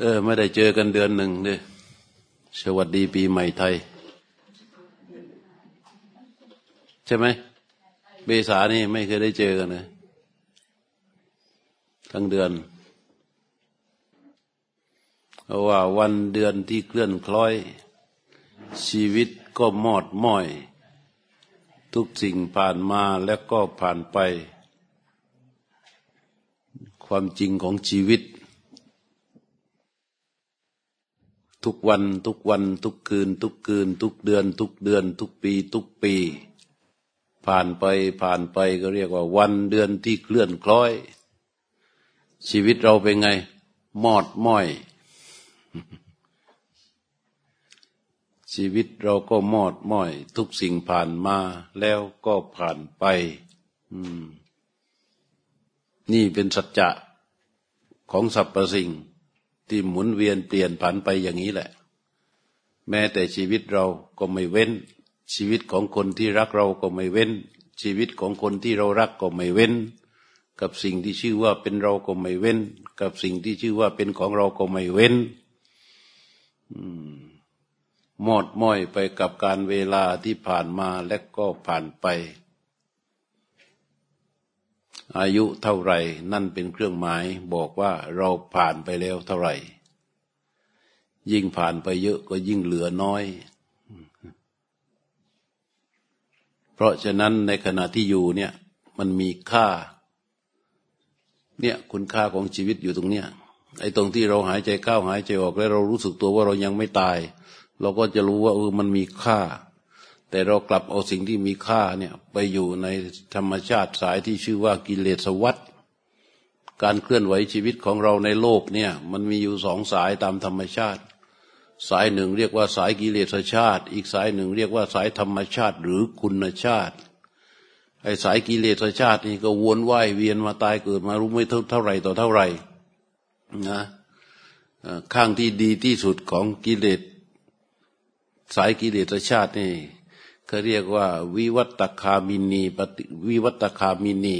เออ ไม่ได้เจอกันเดือนหนึ่งเนี่ยสวัสดีปีใหม่ไทย ใช่ไหมเบษานี่ไม่เคยได้เจอกันเลยทั้งเดือนเพราะว่าวันเดือนที่เคลื่อนคล้อย ชีวิตก็มอดม้อย ทุกสิ่งผ่านมาแล้วก็ผ่านไป ความจริงของชีวิต ทุกวันทุกวันทุกคืน ทุกคืน ทุกเดือน ทุกเดือน ทุกปี ทุกปี ผ่านไปผ่านไปก็เรียกว่าวันเดือนที่เคลื่อนคล้อย ชีวิตเราเป็นไง มอดม้อย ชีวิตเราก็มอดม้อย ทุกสิ่งผ่านมาแล้วก็ผ่านไปนี่เป็นสัจจะของสรรพสิ่ง ที่หมุนเวียนเปลี่ยนผันไปอย่างนี้แหละ แม้แต่ชีวิตเราก็ไม่เว้น ชีวิตของคนที่รักเราก็ไม่เว้น ชีวิตของคนที่เรารักก็ไม่เว้น กับสิ่งที่ชื่อว่าเป็นเราก็ไม่เว้น กับสิ่งที่ชื่อว่าเป็นของเราก็ไม่เว้นหมดม้อยไปกับการเวลาที่ผ่านมาและก็ผ่านไป อายุเท่าไรนั่นเป็นเครื่องหมายบอกว่าเราผ่านไปแล้วเท่าไหร่ ยิ่งผ่านไปเยอะก็ยิ่งเหลือน้อย เพราะฉะนั้นในขณะที่อยู่เนี่ยมันมีค่า เนี่ยคุณค่าของชีวิตอยู่ตรงเนี้ยไอ้ตรงที่เราหายใจเข้าหายใจออกแล้วเรารู้สึกตัวว่าเรายังไม่ตาย เราก็จะรู้ว่าเออมันมีค่า แต่เรากลับเอาสิ่งที่มีค่าเนี่ยไปอยู่ในธรรมชาติสายที่ชื่อว่ากิเลสวัฏการเคลื่อนไหวชีวิตของเราในโลกเนี่ยมันมีอยู่สองสายตามธรรมชาติ สายหนึ่งเรียกว่าสายกิเลสชาติ อีกสายหนึ่งเรียกว่าสายธรรมชาติหรือคุณชาติไอ้สายกิเลสชาตินี่ก็วนว่ายเวียนมาตายเกิดมารู้ไม่เท่าไรต่อเท่าไรนะข้างที่ดีที่สุดของกิเลสสายกิเลสชาตินี่ เขาเรียกว่า วิวัตคามินีปฏิวิวัตคามินี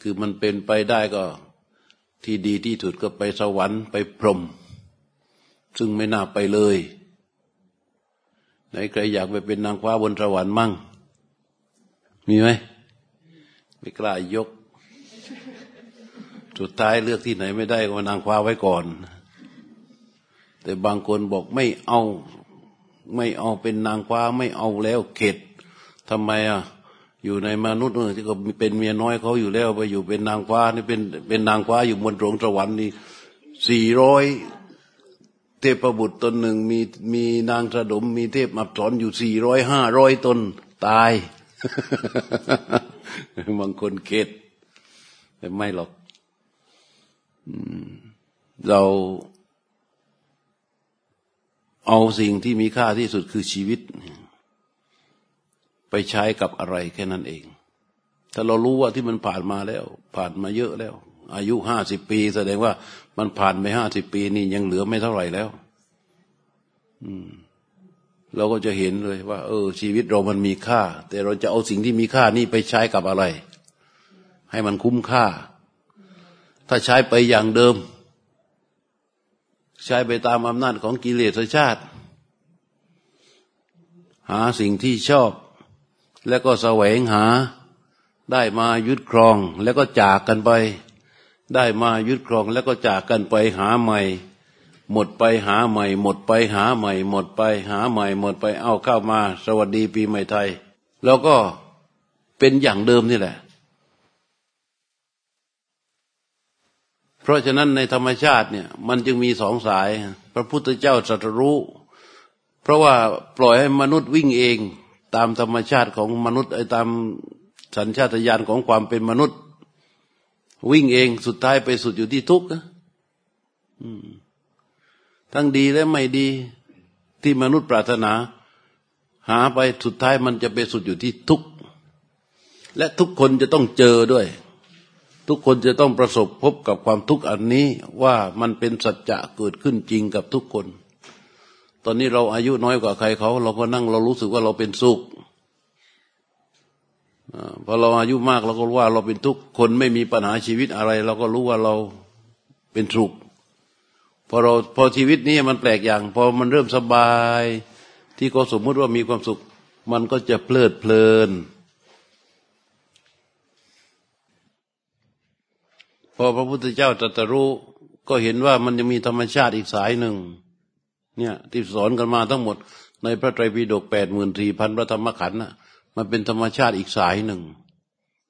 คือมันเป็นไปได้ก็ที่ดีที่สุดก็ไปสวรรค์ไปพรหมซึ่งไม่น่าไปเลยไหนใครอยากไปเป็นนางฟ้าบนสวรรค์มั่ง มีไหมไม่กล้ายก สุดท้ายเลือกที่ไหนไม่ได้ก็นางฟ้าไว้ก่อน แต่บางคนบอกไม่เอา ไม่เอาเป็นนางฟ้าไม่เอาแล้วเข็ดทำไมอะอยู่ในมนุษย์ที่ก็เป็นเมียน้อยเขาอยู่แล้วไปอยู่เป็นนางฟ้านี่เป็นเป็นนางฟ้าอยู่บนสวงสวรรค์นี่สี่ร้อยเทพบุตรตนหนึ่งมีมีนางสะดม มีเทพอับสอนอยู่สี่ร้อยห้าร้อยตนตายบางคนเข็ดแต่ไม่หรอกเรา เอาสิ่งที่มีค่าที่สุดคือชีวิต ไปใช้กับอะไรแค่นั้นเอง ถ้าเรารู้ว่าที่มันผ่านมาแล้ว ผ่านมาเยอะแล้ว อายุห้าสิบปี แสดงว่ามันผ่านไปห้าสิบปีนี่ยังเหลือไม่เท่าไหร่แล้ว อืมเราก็จะเห็นเลยว่า เออ ชีวิตเรามันมีค่า แต่เราจะเอาสิ่งที่มีค่านี่ไปใช้กับอะไร ให้มันคุ้มค่า ถ้าใช้ไปอย่างเดิม ใช้ไปตามอำนาจของกิเลสชาติ หาสิ่งที่ชอบ แล้วก็แสวงหา ได้มายึดครองแล้วก็จากกันไป ได้มายึดครองแล้วก็จากกันไปหาใหม่ หมดไปหาใหม่ หมดไปหาใหม่ หมดไปหาใหม่ หมดไปเอาเข้ามา สวัสดีปีใหม่ไทย แล้วก็เป็นอย่างเดิมนี่แหละ เพราะฉะนั้นในธรรมชาติเนี่ยมันจึงมีสองสาย พระพุทธเจ้าตรัสรู้ เพราะว่าปล่อยให้มนุษย์วิ่งเองตามธรรมชาติของมนุษย์ไอ้ตามสัญชาตญาณของความเป็นมนุษย์ วิ่งเองสุดท้ายไปสุดอยู่ที่ทุกข์ทั้งดีและไม่ดีที่มนุษย์ปรารถนา หาไปสุดท้ายมันจะไปสุดอยู่ที่ทุกข์และทุกคนจะต้องเจอด้วย ทุกคนจะต้องประสบพบกับความทุกข์อันนี้ว่ามันเป็นสัจจะเกิดขึ้นจริงกับทุกคน ตอนนี้เราอายุน้อยกว่าใครเขา เราก็นั่งเรารู้สึกว่าเราเป็นสุขพอเราอายุมากเราก็รู้ว่าเราเป็นทุกคนไม่มีปัญหาชีวิตอะไร เราก็รู้ว่าเราเป็นสุขพอเราพอชีวิตนี้มันแปลกอย่าง พอมันเริ่มสบาย ที่เขาสมมุติว่ามีความสุข มันก็จะเพลิดเพลิน พอพระพุทธเจ้าตรัสรู้ก็เห็นว่ามันจะมีธรรมชาติอีกสายหนึ่ง เนี่ยที่สอนกันมาทั้งหมด ในพระไตรปิฎกแปดหมื่นสี่พันพระธรรมขันธ์น่ะ มันเป็นธรรมชาติอีกสายหนึ่ง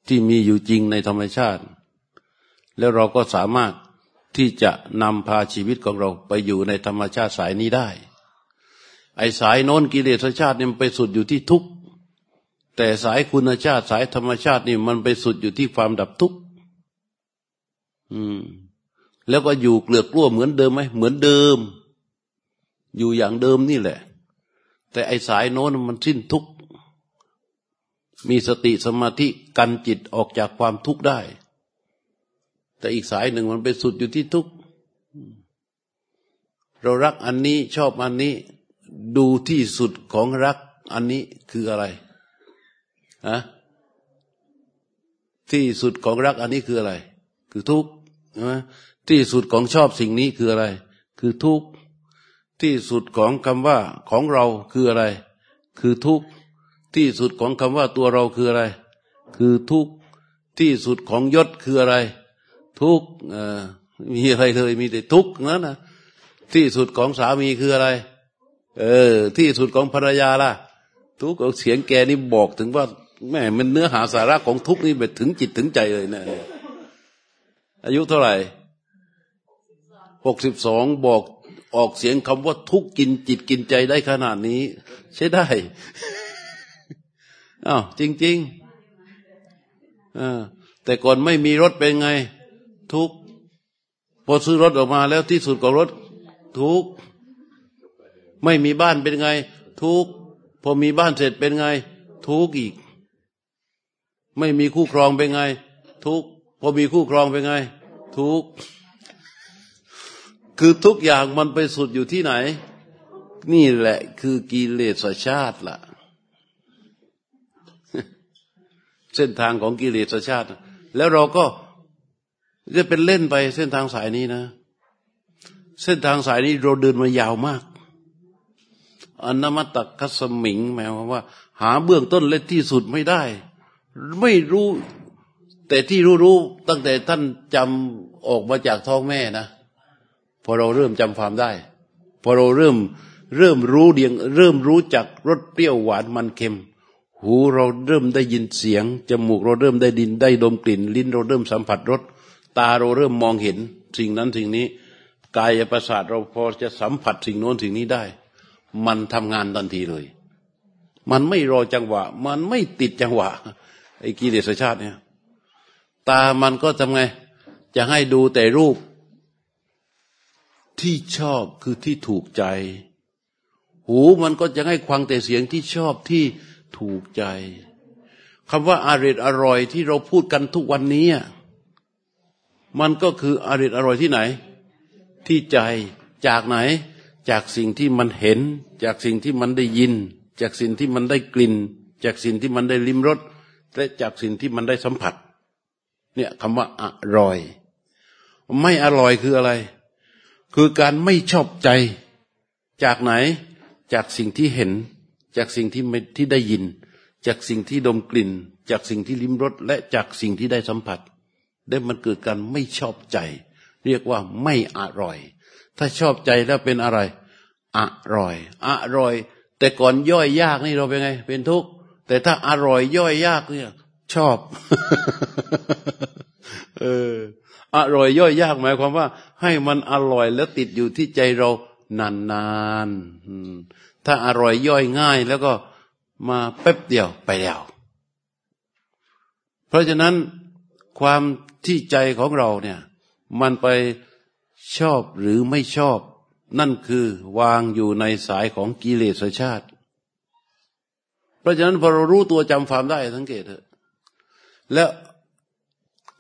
ที่มีอยู่จริงในธรรมชาติ แล้วเราก็สามารถที่จะนำพาชีวิตของเราไปอยู่ในธรรมชาติสายนี้ได้ ไอ้สายโน้นกิเลสชาตินี่มันไปสุดอยู่ที่ทุกข์แต่สายคุณชาติสายธรรมชาตินี่มันไปสุดอยู่ที่ความดับทุกข์ อืม แล้วก็อยู่เกลือกกลั้วเหมือนเดิมไหมเหมือนเดิม อยู่อย่างเดิมนี่แหละ แต่ไอ้สายโน้นมันสิ้นทุกข์มีสติสมาธิกันจิตออกจากความทุกข์ได้ แต่อีกสายหนึ่งมันไปสุดอยู่ที่ทุกข์เรารักอันนี้ชอบอันนี้ ดูที่สุดของรักอันนี้คืออะไรฮะที่สุดของรักอันนี้คืออะไร คือทุกข์ ใช่ไหมที่สุดของชอบสิ่งนี้คืออะไร คือทุกข์ที่สุดของคำว่าของเราคืออะไร คือทุกข์ที่สุดของคำว่าตัวเราคืออะไร คือทุกข์ที่สุดของยศคืออะไร ทุกข์มีอะไรเลยมีแต่ทุกข์นั่นนะที่สุดของสามีคืออะไร เออ ที่สุดของภรรยาล่ะ ทุกข์เสียงแกนี่บอกถึงว่าแม่มันเนื้อหาสาระของทุกข์นี่ไปถึงจิตถึงใจเลยนะ อายุเท่าไหร่หกสิบสองบอกออกเสียงคำว่าทุกกินจิตกินใจได้ขนาดนี้ ใช่ได้อ้าวจริงๆอแต่ก่อนไม่มีรถเป็นไง ทุกพอซื้อรถออกมาแล้วที่สุดของรถ ทุกไม่มีบ้านเป็นไง ทุกพอมีบ้านเสร็จเป็นไง ทุกอีก ไม่มีคู่ครองเป็นไง ทุกพอมีคู่ครองเป็นไง ทุกคือทุกอย่างมันไปสุดอยู่ที่ไหน นี่แหละคือกิเลสชาติละ่ะ เส้นทางของกิเลสชาติ แล้วเราก็จะเป็นเล่นไปเส้นทางสายนี้นะ เส้นทางสายนี้เราเดินมายาวมากอนามตะคัสมิงหมายความว่า หาเบื้องต้นและที่สุดไม่ได้ ไม่รู้ แต่ที่รู้ๆตั้งแต่ท่านจำออกมาจากท้องแม่นะพอเราเริ่มจำความได้ พอเราเริ่มเริ่มรู้เดียง เริ่มรู้จักรสเปรี้ยวหวานมันเค็ม หูเราเริ่มได้ยินเสียงจมูกเราเริ่มได้ดินได้ดมกลิ่น ลิ้นเราเริ่มสัมผัสรสตาเราเริ่มมองเห็น สิ่งนั้นสิ่งนี้ กายประสาทเราพอจะสัมผัสสิ่งโน้นสิ่งนี้ได้ มันทำงานทันทีเลย มันไม่รอจังหวะ มันไม่ติดจังหวะไอ้กิเลสชาติเนี่ย ตามันก็ทำไง จะให้ดูแต่รูป ที่ชอบคือที่ถูกใจ หูมันก็จะให้ควังแต่เสียงที่ชอบที่ถูกใจคำว่าอาริดอร่อยที่เราพูดกันทุกวันนี้ มันก็คืออาริดอร่อยที่ไหน ที่ใจจากไหน จากสิ่งที่มันเห็น จากสิ่งที่มันได้ยิน จากสิ่งที่มันได้กลิ่น จากสิ่งที่มันได้ลิ้มรสและจากสิ่งที่มันได้สัมผัส เนี่ยคำว่าอร่อย ไม่อร่อยคืออะไร คือการไม่ชอบใจ จากไหน จากสิ่งที่เห็น จากสิ่งที่ที่ได้ยิน จากสิ่งที่ดมกลิ่น จากสิ่งที่ลิ้มรสและจากสิ่งที่ได้สัมผัส ได้มันเกิดการไม่ชอบใจ เรียกว่าไม่อร่อย ถ้าชอบใจแล้วเป็นอะไร อร่อย อร่อย แต่ก่อนย่อยยากนี่เราเป็นไง เป็นทุกข์แต่ถ้าอร่อยย่อยยากเนี่ย ชอบ เออ อร่อยย่อยยากหมายความว่า ให้มันอร่อยแล้วติดอยู่ที่ใจเรานานๆถ้าอร่อยย่อยง่าย แล้วก็มาแป๊บเดียวไปแล้ว เพราะฉะนั้นความที่ใจของเราเนี่ย มันไปชอบหรือไม่ชอบ นั่นคือวางอยู่ในสายของกิเลสชาติ เพราะฉะนั้นพอเรารู้ตัวจำความได้สังเกตเถอะ แล้ว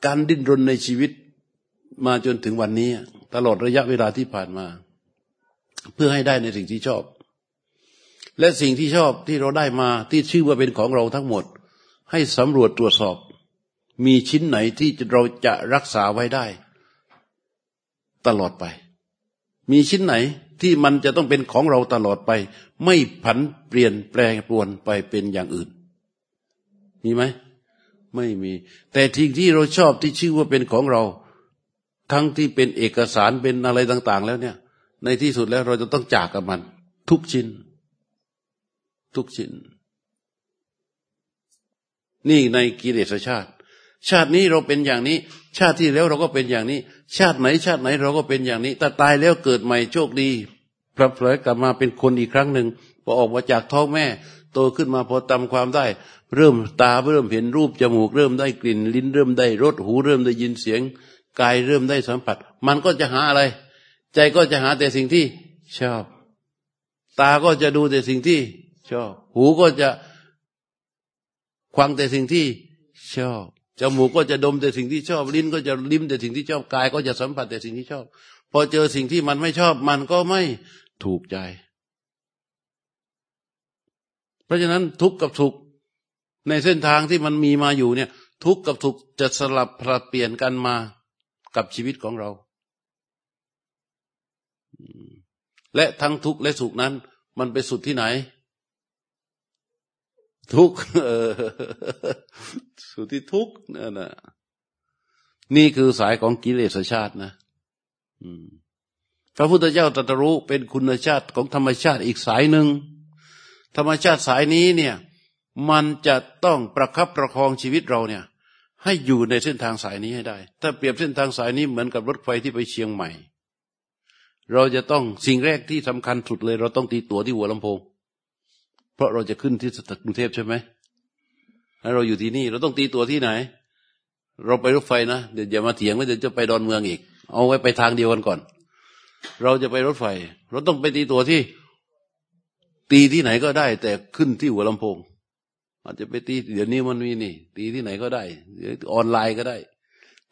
การดิ้นรนในชีวิตมาจนถึงวันนี้ ตลอดระยะเวลาที่ผ่านมา เพื่อให้ได้ในสิ่งที่ชอบ และสิ่งที่ชอบที่เราได้มาที่ชื่อว่าเป็นของเราทั้งหมด ให้สำรวจตรวจสอบ มีชิ้นไหนที่เราจะรักษาไว้ได้ ตลอดไป มีชิ้นไหนที่มันจะต้องเป็นของเราตลอดไป ไม่ผันเปลี่ยนแปลงปรวนไปเป็นอย่างอื่น มีไหม ไม่มี แต่ทิ้งที่เราชอบที่ชื่อว่าเป็นของเรา ทั้งที่เป็นเอกสารเป็นอะไรต่าง ๆ แล้วเนี่ย ในที่สุดแล้วเราจะต้องจากกับมัน ทุกชิ้น ทุกชิ้น นี่ในกิเลสชาติ ชาตินี้เราเป็นอย่างนี้ ชาติที่แล้วเราก็เป็นอย่างนี้ ชาติไหน ชาติไหนเราก็เป็นอย่างนี้แต่ตายแล้วเกิดใหม่โชคดีพระเพลกลับมาเป็นคนอีกครั้งหนึ่งพอออกมาจากท้องแม่ โตขึ้นมาพอจำความได้ เริ่มตาเริ่มเห็นรูปจมูกเริ่มได้กลิ่น ลิ้นเริ่มได้รสหูเริ่มได้ยินเสียงกายเริ่มได้สัมผัส มันก็จะหาอะไร ใจก็จะหาแต่สิ่งที่ชอบ ตาก็จะดูแต่สิ่งที่ชอบ หูก็จะฟังแต่สิ่งที่ชอบจมูกก็จะดมแต่สิ่งที่ชอบ ลิ้นก็จะลิ้มแต่สิ่งที่ชอบกาย ก็จะสัมผัสแต่สิ่งที่ชอบ พอเจอสิ่งที่มันไม่ชอบ มันก็ไม่ถูกใจ เพราะฉะนั้นทุกข์กับสุขในเส้นทางที่มันมีมาอยู่เนี่ย ทุกข์กับสุขจะสลับผลัดเปลี่ยนกันมากับชีวิตของเรา และทั้งทุกข์และสุขนั้น มันไปสุดที่ไหน ทุกข์สุดที่ทุกข์นั่นนะนี่คือสายของกิเลสชาตินะพระพุทธเจ้าตรัสรู้เป็นคุณชาติของธรรมชาติอีกสายหนึ่ง ธรรมชาติสายนี้เนี่ยมันจะต้องประคับประคองชีวิตเราเนี่ย ให้อยู่ในเส้นทางสายนี้ให้ได้ ถ้าเปรียบเส้นทางสายนี้เหมือนกับรถไฟที่ไปเชียงใหม่ เราจะต้องสิ่งแรกที่สำคัญสุดเลย เราต้องตีตั๋วที่หัวลำโพง เพราะเราจะขึ้นที่กรุงเทพใช่ไหมถ้าเราอยู่ที่นี่ เราต้องตีตั๋วที่ไหน เราไปรถไฟนะเดี๋ยวอย่ามาเถียงว่าเดี๋ยวจะไปดอนเมืองอีก เอาไว้ไปทางเดียวกันก่อน เราจะไปรถไฟ เราต้องไปตีตัวที่ ตีที่ไหนก็ได้ แต่ขึ้นที่หัวลำโพง อาจจะไปตีเดี๋ยวนี้มันมีนี่ ตีที่ไหนก็ได้ออนไลน์ก็ได้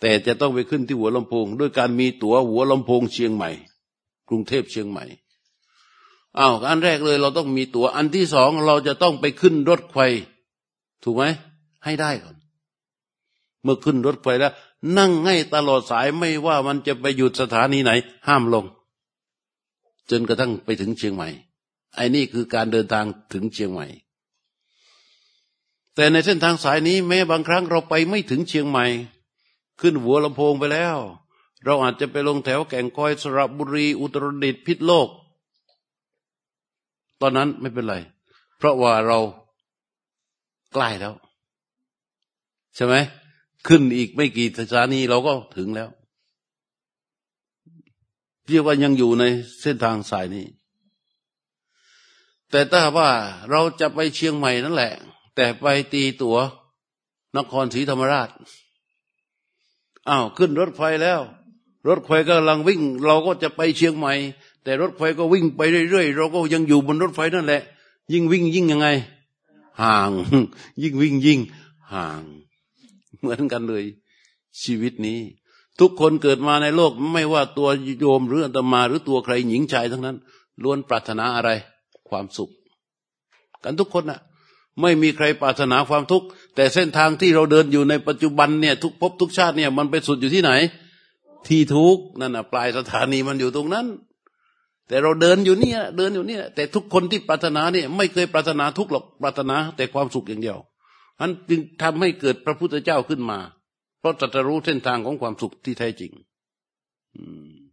แต่จะต้องไปขึ้นที่หัวลำโพง ด้วยการมีตั๋วหัวลำโพงเชียงใหม่ กรุงเทพเชียงใหม่อ้าวอันแรกเลยเราต้องมีตัว๋วอันที่สองเราจะต้องไปขึ้นรถไฟถูกไหมให้ได้ก่อน เมื่อขึ้นรถไฟแล้ว นั่งให้ตลอดสายไม่ว่ามันจะไปหยุดสถานีไหน ห้ามลง จนกระทั่งไปถึงเชียงใหม่ ไอ้นี่คือการเดินทางถึงเชียงใหม่ แต่ในเส้นทางสายนี้แม้บางครั้งเราไปไม่ถึงเชียงใหม่ ขึ้นหัวลำโพงไปแล้ว เราอาจจะไปลงแถวแก่งคอยสระบุรี อุตรดิตถ์พิษโลก ตอนนั้นไม่เป็นไร เพราะว่าเราใกล้แล้ว ใช่ไหมขึ้นอีกไม่กี่สถานีเราก็ถึงแล้วเรียกว่ายังอยู่ในเส้นทางสายนี้ แต่ถ้าว่าเราจะไปเชียงใหม่นั่นแหละ แต่ไปตีตัว๋วนครศรีธรรมราชอ้าวขึ้นรถไฟแล้ว รถไฟก็กำลังวิ่ง เราก็จะไปเชียงใหม่ แต่รถไฟก็วิ่งไปเรื่อยๆเราก็ยังอยู่บนรถไฟนั่นแหละ ยิ่งวิ่งยิ่งยังไง ห่าง ยิ่งวิ่งยิ่งห่าง เหมือนกันเลย ชีวิตนี้ ทุกคนเกิดมาในโลกไม่ว่าตัวโยมหรืออัตมาหรือตัวใครหญิงชายทั้งนั้นล้วนปรารถนาอะไร ความสุข กันทุกคนนะ่ะ ไม่มีใครปรารถนาความทุกข์ แต่เส้นทางที่เราเดินอยู่ในปัจจุบันเนี่ยทุกภพทุกชาติเนี่ยมันไปสุดอยู่ที่ไหน ที่ทุกนั่นน่ะปลายสถานีมันอยู่ตรงนั้น แต่เราเดินอยู่เนี่ยเดินอยู่เนี่ย แต่ทุกคนที่ปรารถนาเนี่ยไม่เคยปรารถนาทุกข์หรอกปรารถนาแต่ความสุขอย่างเดียวอันจึงทำให้เกิดพระพุทธเจ้าขึ้นมา เพราะจะรู้เส้นทางของความสุขที่แท้จริง อืม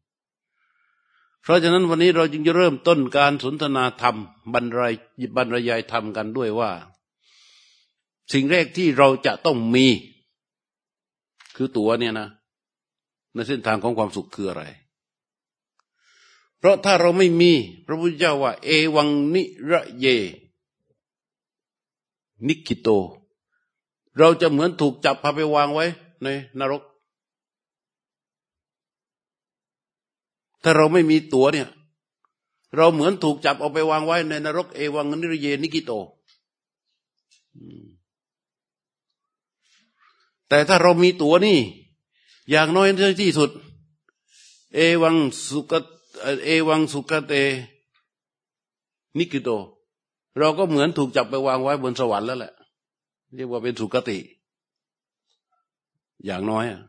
เพราะฉะนั้นวันนี้เราจึงจะเริ่มต้นการสนทนาธรรมบรรยายบรรยายธรรมกันด้วยว่า สิ่งแรกที่เราจะต้องมี คือตัวเนี่ยนะ ในเส้นทางของความสุขคืออะไร เพราะถ้าเราไม่มี พระพุทธเจ้าว่า เอวังนิระเย นิกิโต เราจะเหมือนถูกจับพาไปวางไว้ ในนรก ถ้าเราไม่มีตัวเนี่ย เราเหมือนถูกจับเอาไปวางไว้ในนรกเอวังนิรเยนิกิโต แต่ถ้าเรามีตัวนี่ อย่างน้อยที่สุด เอวังสุกเอวังสุกเตนิกิโต เราก็เหมือนถูกจับไปวางไว้บนสวรรค์แล้วแหละเรียกว่าเป็นสุกติ อย่างน้อยอะ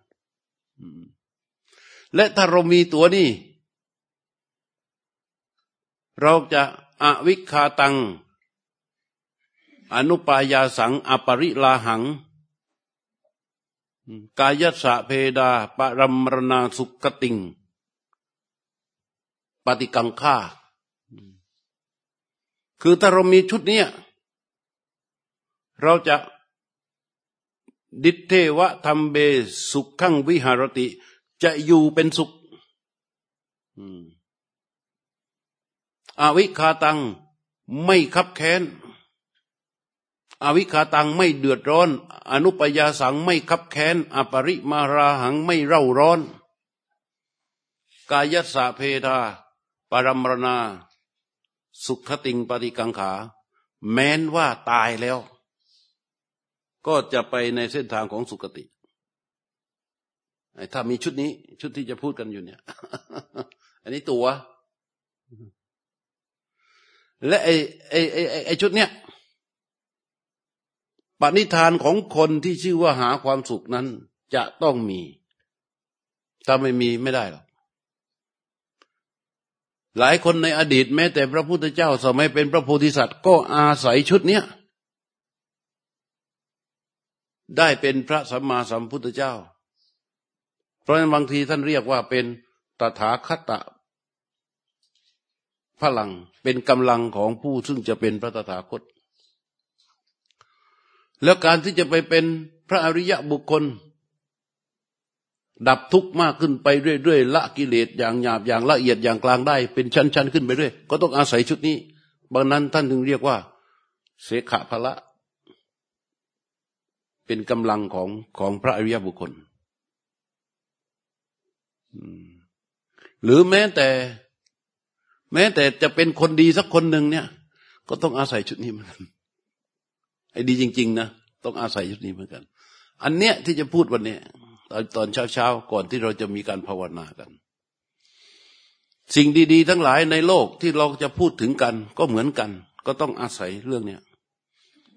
และถ้าเรามีตัวนี้ เราจะอวิคาตัง อนุปายาสังอปริลาหัง กายสะเพดาปรมรณาสุขติง ปฏิกังฆ่าคือถ้าเรามีชุดนี้เราจะดิเทวะธรรมเบสุขขังวิหารติ จะอยู่เป็นสุข อ อวิคาตังไม่คับแค้น อวิคาตังไม่เดือดร้อน อนุปยาสังไม่คับแค้น อปริมาราหังไม่เร่าร้อน กายสะเพทาปรมรณา สุขติงปฏิกังขา แม้นว่าตายแล้ว ก็จะไปในเส้นทางของสุคติถ้ามีชุดนี้ ชุดที่จะพูดกันอยู่เนี่ย อันนี้ตัว และไอ้ไอ้ไอ้ไอ้ชุดเนี้ยปณิธานของคนที่ชื่อว่าหาความสุขนั้น จะต้องมี ถ้าไม่มีไม่ได้หรอกหลายคนในอดีตแม้แต่พระพุทธเจ้าสมัยเป็นพระโพธิสัตว์ก็อาศัยชุดเนี้ยได้เป็นพระสัมมาสัมพุทธเจ้า เพราะฉะนั้นบางทีท่านเรียกว่าเป็นตถาคตะ พลังเป็นกำลังของผู้ซึ่งจะเป็นพระตถาคต แล้วการที่จะไปเป็นพระอริยะบุคคล ดับทุกข์มากขึ้นไปเรื่อยๆละกิเลสอย่างหยาบอย่างละเอียดอย่างกลางได้ เป็นชั้นๆขึ้นไปเรื่อยก็ต้องอาศัยชุดนี้บางนั้นท่านถึงเรียกว่า เสขะพละ เป็นกำลังของของพระอริยบุคคลหรือแม้แต่ แม้แต่จะเป็นคนดีสักคนหนึ่งเนี่ย ก็ต้องอาศัยชุดนี้เหมือนกันไอ้ดีจริง ๆ นะต้องอาศัยชุดนี้เหมือนกัน อันเนี้ยที่จะพูดวันนี้ตอนตอนเช้าๆก่อนที่เราจะมีการภาวนากัน สิ่งดี ๆ ทั้งหลายในโลกที่เราจะพูดถึงกัน ก็เหมือนกัน ก็ต้องอาศัยเรื่องเนี้ย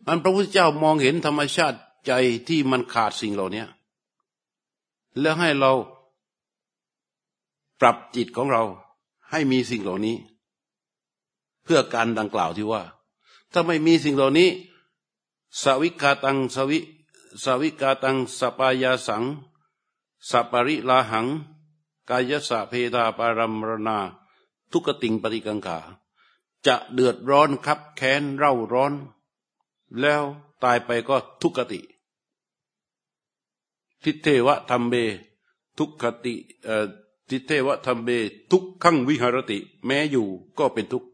อันพระพุทธเจ้ามองเห็นธรรมชาติใจที่มันขาดสิ่งเหล่านี้แล้วให้เราปรับจิตของเรา ให้มีสิ่งเหล่านี้ เพื่อการดังกล่าวที่ว่า ถ้าไม่มีสิ่งเหล่านี้ สวิกาตังสวิสวิกาตังสปายาสังสปริลาหัง กายสะเพดาปารมรณาทุกติงปฏิกังขา จะเดือดร้อนครับแค้นเร่าร้อน แล้วตายไปก็ทุกติ ทิเทวะธรรมเบ ทุกขติ ทิเทวธรรมเบทุกขังวิหารติ แม้อยู่ก็เป็นทุกข์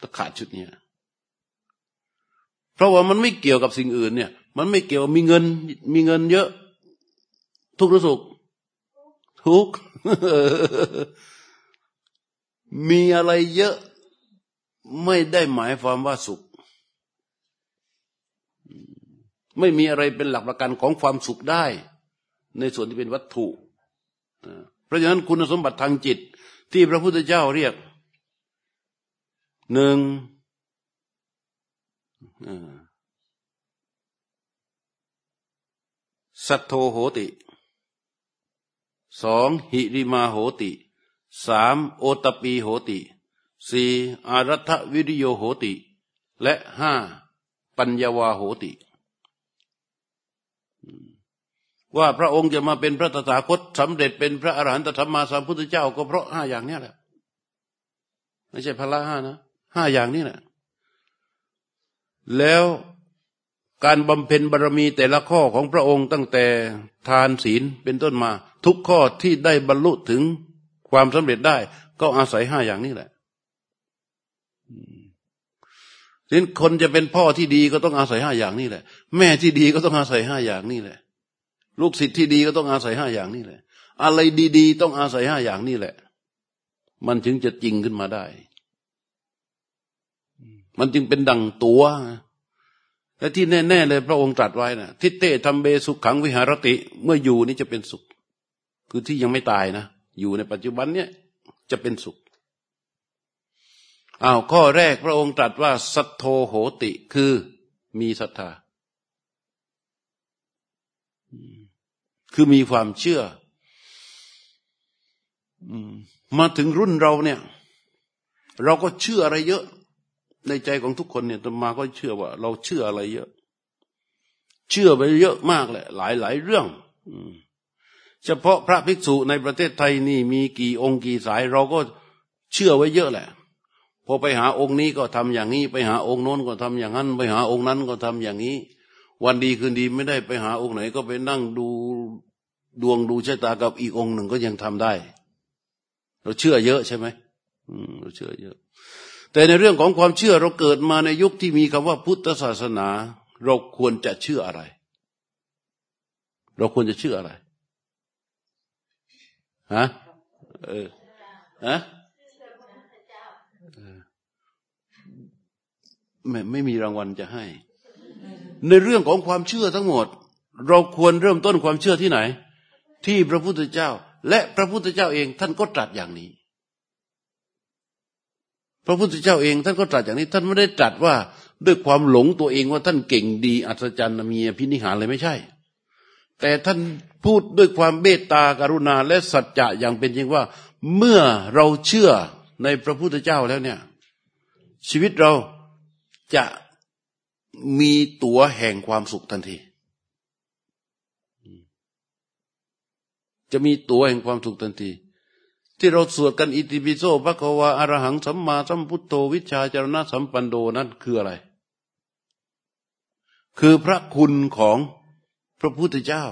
ตะขาดชุดเนี้เพราะว่ามันไม่เกี่ยวกับสิ่งอื่นเนี่ย มันไม่เกี่ยวมีเงิน มีเงินเยอะ ทุกข์หรือสุขทุกข์มีอะไรเยอะไม่ได้หมายความว่าสุข ไม่มีอะไรเป็นหลักประกันของความสุขได้ ในส่วนที่เป็นวัตถุ เพราะฉะนั้นคุณสมบัติทางจิต ที่พระพุทธเจ้าเรียกหนึ่งสัทโธโหติสองหิริมาโหติสามโอตปีโหติสี่อารัฐวิริโยโหติ และห้าปัญญาวาโหติ ว่าพระองค์จะมาเป็นพระตถาคตสำเร็จเป็นพระอรหันตธรรมมาสัมพุทธเจ้า ก็เพราะห้าอย่างนี้แหละไม่ใช่พละห้านะห้าอย่างนี้แหละแล้วการบำเพ็ญบารมีแต่ละข้อของพระองค์ตั้งแต่ทานศีลเป็นต้นมา ทุกข้อที่ได้บรรลุถึงความสำเร็จได้ ก็อาศัยห้าอย่างนี้แหละฉะนั้นคนจะเป็นพ่อที่ดีก็ต้องอาศัยห้าอย่างนี้แหละ แม่ที่ดีก็ต้องอาศัยห้าอย่างนี้แหละ ลูกศิษย์ที่ดีก็ต้องอาศัยห้าอย่างนี้แหละ อะไรดี ๆ ต้องอาศัยห้าอย่างนี้แหละ มันถึงจะจริงขึ้นมาได้ มันจึงเป็นดังตัว และที่แน่ๆเลยพระองค์ตรัสไว้นะทิเตทำเบสุขขังวิหารติ เมื่ออยู่นี่จะเป็นสุข คือที่ยังไม่ตายนะ อยู่ในปัจจุบันเนี่ยจะเป็นสุขอ้าวข้อแรกพระองค์ตรัสว่า สัทโธโหติคือมีศรัทธา คือมีความเชื่อมาถึงรุ่นเราเนี่ย เราก็เชื่ออะไรเยอะ ในใจของทุกคนเนี่ยตมาก็เชื่อว่า เราเชื่ออะไรเยอะ เชื่อไปเยอะมากแหละ หลายหลายเรื่องเฉพาะพระภิกษุในประเทศไทยนี่มีกี่องค์กี่สาย เราก็เชื่อไว้เยอะแหละพอไปหาองค์นี้ก็ทำอย่างนี้ ไปหาองค์โน้นก็ทำอย่างนั้น ไปหาองค์นั้นก็ทำอย่างนี้ วันดีคืนดีไม่ได้ไปหาองค์ไหน ก็ไปนั่งดูดวงดูชะตากับอีกองค์หนึ่งก็ยังทำได้ เราเชื่อเยอะใช่ไหมเราเชื่อเยอะ แต่ในเรื่องของความเชื่อเราเกิดมาในยุคที่มีคำว่าพุทธศาสนา เราควรจะเชื่ออะไร เราควรจะเชื่ออะไรฮะเออฮะไม่ไม่มีรางวัลจะให้ ในเรื่องของความเชื่อทั้งหมด เราควรเริ่มต้นความเชื่อที่ไหน ที่พระพุทธเจ้า และพระพุทธเจ้าเองท่านก็ตรัสอย่างนี้ พระพุทธเจ้าเองท่านก็ตรัสอย่างนี้ ท่านไม่ได้ตรัสว่าด้วยความหลงตัวเองว่าท่านเก่งดีอัศจรรย์มีพินิหารเลยไม่ใช่ แต่ท่านพูดด้วยความเมตตากรุณาและสัจจะอย่างเป็นจริงว่า เมื่อเราเชื่อในพระพุทธเจ้าแล้วเนี่ย ชีวิตเราจะ มีตัวแห่งความสุขทันที จะมีตัวแห่งความสุขทันที ที่เราสวดกันอิติปิโสพระควาอรหังสัมมาสัมพุทโธวิชาจารณะสัมปันโดนั้นคืออะไร คือพระคุณของพระพุทธเจ้า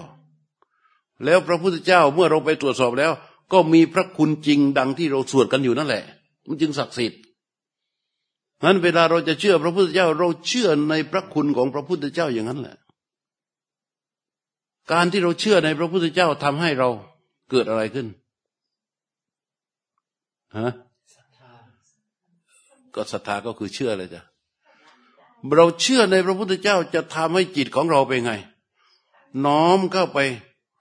แล้วพระพุทธเจ้าเมื่อเราไปตรวจสอบแล้ว ก็มีพระคุณจริงดังที่เราสวดกันอยู่นั่นแหละ มันจึงศักดิ์สิทธิ์ นั้นเวลาเราจะเชื่อพระพุทธเจ้า เราเชื่อในพระคุณของพระพุทธเจ้าอย่างนั้นแหละ การที่เราเชื่อในพระพุทธเจ้าทำให้เราเกิดอะไรขึ้นฮะก็ศรัทธาก็คือเชื่อเลยจ้ะเราเชื่อในพระพุทธเจ้าจะทำให้จิตของเราเป็นไง น้อมเข้าไป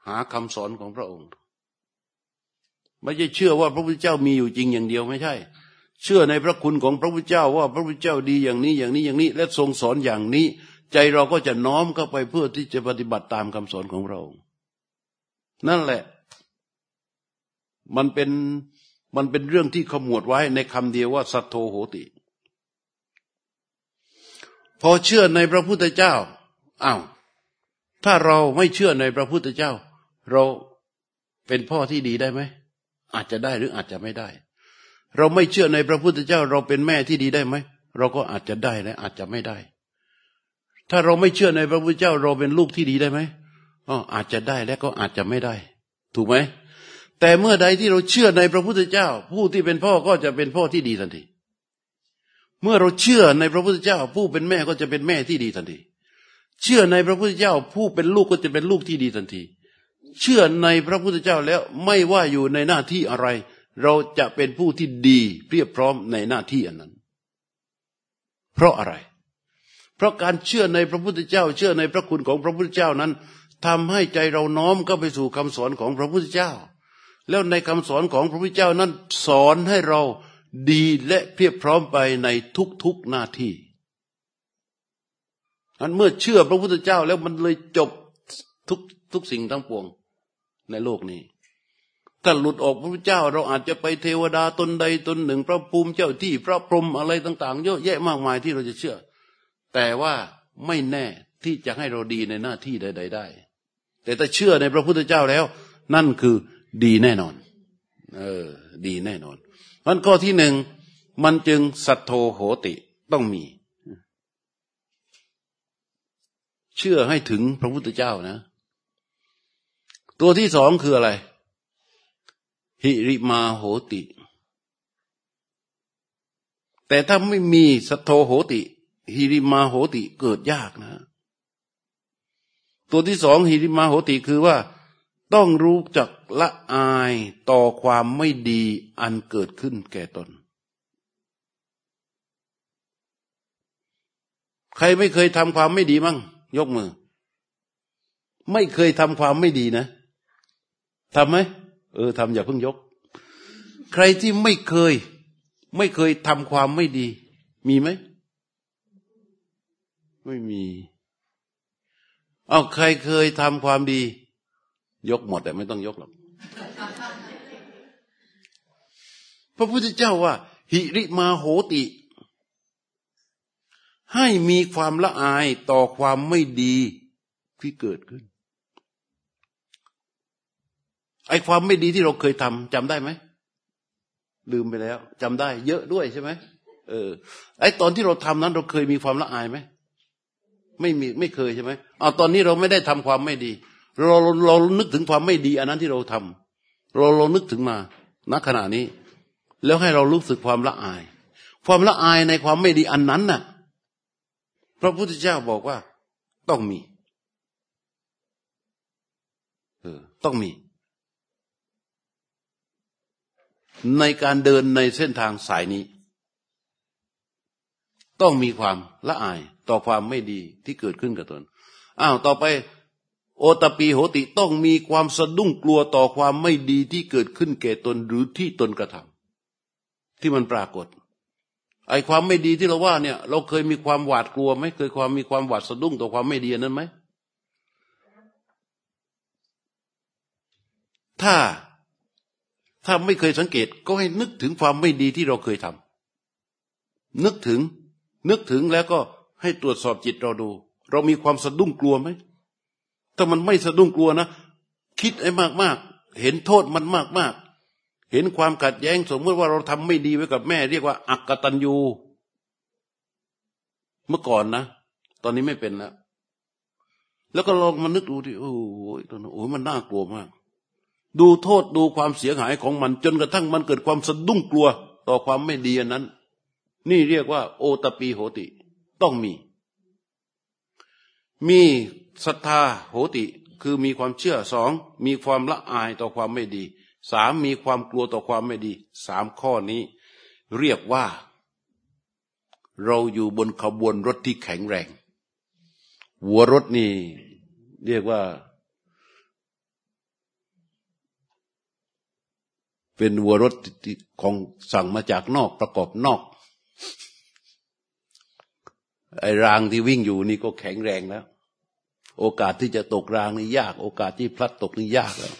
หาคำสอนของพระองค์ ไม่ใช่เชื่อว่าพระพุทธเจ้ามีอยู่จริงอย่างเดียวไม่ใช่ เชื่อในพระคุณของพระพุทธเจ้าว่าพระพุทธเจ้าดีอย่างนี้อย่างนี้อย่างนี้ และทรงสอนอย่างนี้ ใจเราก็จะน้อมเข้าไปเพื่อที่จะปฏิบัติตามคำสอนของเรา นั่นแหละ มันเป็นมันเป็นเรื่องที่ขมวดไว้ในคำเดียวว่า สัทโธโหติ พอเชื่อในพระพุทธเจ้าอ้าวถ้าเราไม่เชื่อในพระพุทธเจ้า เราเป็นพ่อที่ดีได้ไหมอาจจะได้หรืออาจจะไม่ได้ เราไม่เชื่อในพระพุทธเจ้า เราเป็นแม่ที่ดีได้ไหมเราก็อาจจะได้และอาจจะไม่ได้ ถ้าเราไม่เชื่อในพระพุทธเจ้า เราเป็นลูกที่ดีได้ไหมอ๋ออาจจะได้และก็อาจจะไม่ได้ ถูกไหมแต่เมื่อใดที่เราเชื่อในพระพุทธเจ้า ผู้ที่เป็นพ่อก็จะเป็นพ่อที่ดีทันที เมื่อเราเชื่อในพระพุทธเจ้า ผู้เป็นแม่ก็จะเป็นแม่ที่ดีทันที เชื่อในพระพุทธเจ้า ผู้เป็นลูกก็จะเป็นลูกที่ดีทันที เชื่อในพระพุทธเจ้าแล้วไม่ว่าอยู่ในหน้าที่อะไร เราจะเป็นผู้ที่ดีเพียบพร้อมในหน้าที่อันนั้น เพราะอะไร เพราะการเชื่อในพระพุทธเจ้า เชื่อในพระคุณของพระพุทธเจ้านั้นทำให้ใจเราน้อมก็ไปสู่คำสอนของพระพุทธเจ้า แล้วในคำสอนของพระพุทธเจ้านั้น สอนให้เราดีและเพียบพร้อมไปในทุกๆหน้าที่อันเมื่อเชื่อพระพุทธเจ้าแล้วมันเลยจบทุกทุกสิ่งทั้งปวงในโลกนี้ ถ้าหลุดออกพระพุทธเจ้า เราอาจจะไปเทวดาตนใดตนหนึ่ง พระภูมิเจ้าที่พระพรหมอะไรต่าง ๆ เยอะแยะมากมายที่เราจะเชื่อ แต่ว่าไม่แน่ที่จะให้เราดีในหน้าที่ใด ๆ ได้ แต่ถ้าเชื่อในพระพุทธเจ้าแล้ว นั่นคือดีแน่นอน เออ ดีแน่นอนมันข้อที่หนึ่งมันจึงสัตโธโหติต้องมี เชื่อให้ถึงพระพุทธเจ้านะ ตัวที่สองคืออะไร หิริมาโหติ แต่ถ้าไม่มีสัทโธโหติ หิริมาโหติเกิดยากนะ ตัวที่สองหิริมาโหติคือว่า ต้องรู้จักละอายต่อความไม่ดีอันเกิดขึ้นแก่ตน ใครไม่เคยทำความไม่ดีมั่ง ยกมือ ไม่เคยทำความไม่ดีนะทำไหม เออทำอย่าเพิ่งยก ใครที่ไม่เคย ไม่เคยทำความไม่ดี มีไหม ไม่มีเอาใครเคยทำความดี ยกหมดแต่ไม่ต้องยกหรอกพระพุทธเจ้าว่า หิริมาโหติ ให้มีความละอายต่อความไม่ดีที่เกิดขึ้น ไอความไม่ดีที่เราเคยทำจำได้ไหมลืมไปแล้วจำได้ เยอะด้วยใช่ไหมเออ ไอตอนที่เราทำนั้น เราเคยมีความละอายไหมไม่มีไม่เคยใช่ไหมเอาตอนนี้เราไม่ได้ทำความไม่ดีเราเราเรานึกถึงความไม่ดี อันนั้นที่เราทำเราเรานึกถึงมาณขณะนี้ แล้วให้เรารู้สึกความละอาย ความละอายในความไม่ดีอันนั้นน่ะ พระพุทธเจ้าบอกว่าต้องมีเออต้องมี ในการเดินในเส้นทางสายนี้ ต้องมีความละอายต่อความไม่ดีที่เกิดขึ้นกับตนอ้าวต่อไป โอตปีโหติต้องมีความสะดุ้งกลัวต่อความไม่ดีที่เกิดขึ้นแก่ตนหรือที่ตนกระทำที่มันปรากฏไอความไม่ดีที่เราว่าเนี่ย เราเคยมีความหวาดกลัวไหมเคยความมีความหวาดสะดุ้งต่อความไม่ดีนั้นไหมถ้า ถ้าไม่เคยสังเกตก็ให้นึกถึงความไม่ดีที่เราเคยทำนึกถึง นึกถึงแล้วก็ให้ตรวจสอบจิตเราดู เรามีความสะดุ้งกลัวไหมถ้ามันไม่สะดุ้งกลัวนะ คิดไอ้มากๆ เห็นโทษมันมากๆ เห็นความขัดแย้งสมมติว่าเราทำไม่ดีไว้กับแม่ เรียกว่า อักตันยูเมื่อก่อนนะ ตอนนี้ไม่เป็นแล้วแล้วก็ลองมานึกดูที่โอ้ยตอนนั้นโอ้ยมันน่ากลัวมาก ดูโทษดูความเสียหายของมัน จนกระทั่งมันเกิดความสะดุ้งกลัวต่อความไม่ดีนั้น นี่เรียกว่า โอตปีโหติ ต้องมี มีศรัทธาโหติ คือมีความเชื่อสอง มีความละอายต่อความไม่ดีสามมีความกลัวต่อความไม่ดีสามข้อนี้ เรียกว่า เราอยู่บนขบวนรถที่แข็งแรง หัวรถนี่ เรียกว่า เป็นหัวรถของสั่งมาจากนอกประกอบนอก ไอ้รางที่วิ่งอยู่นี่ก็แข็งแรงแล้ว โอกาสที่จะตกรางนี่ยาก โอกาสที่พลัดตกนี่ยากแล้ว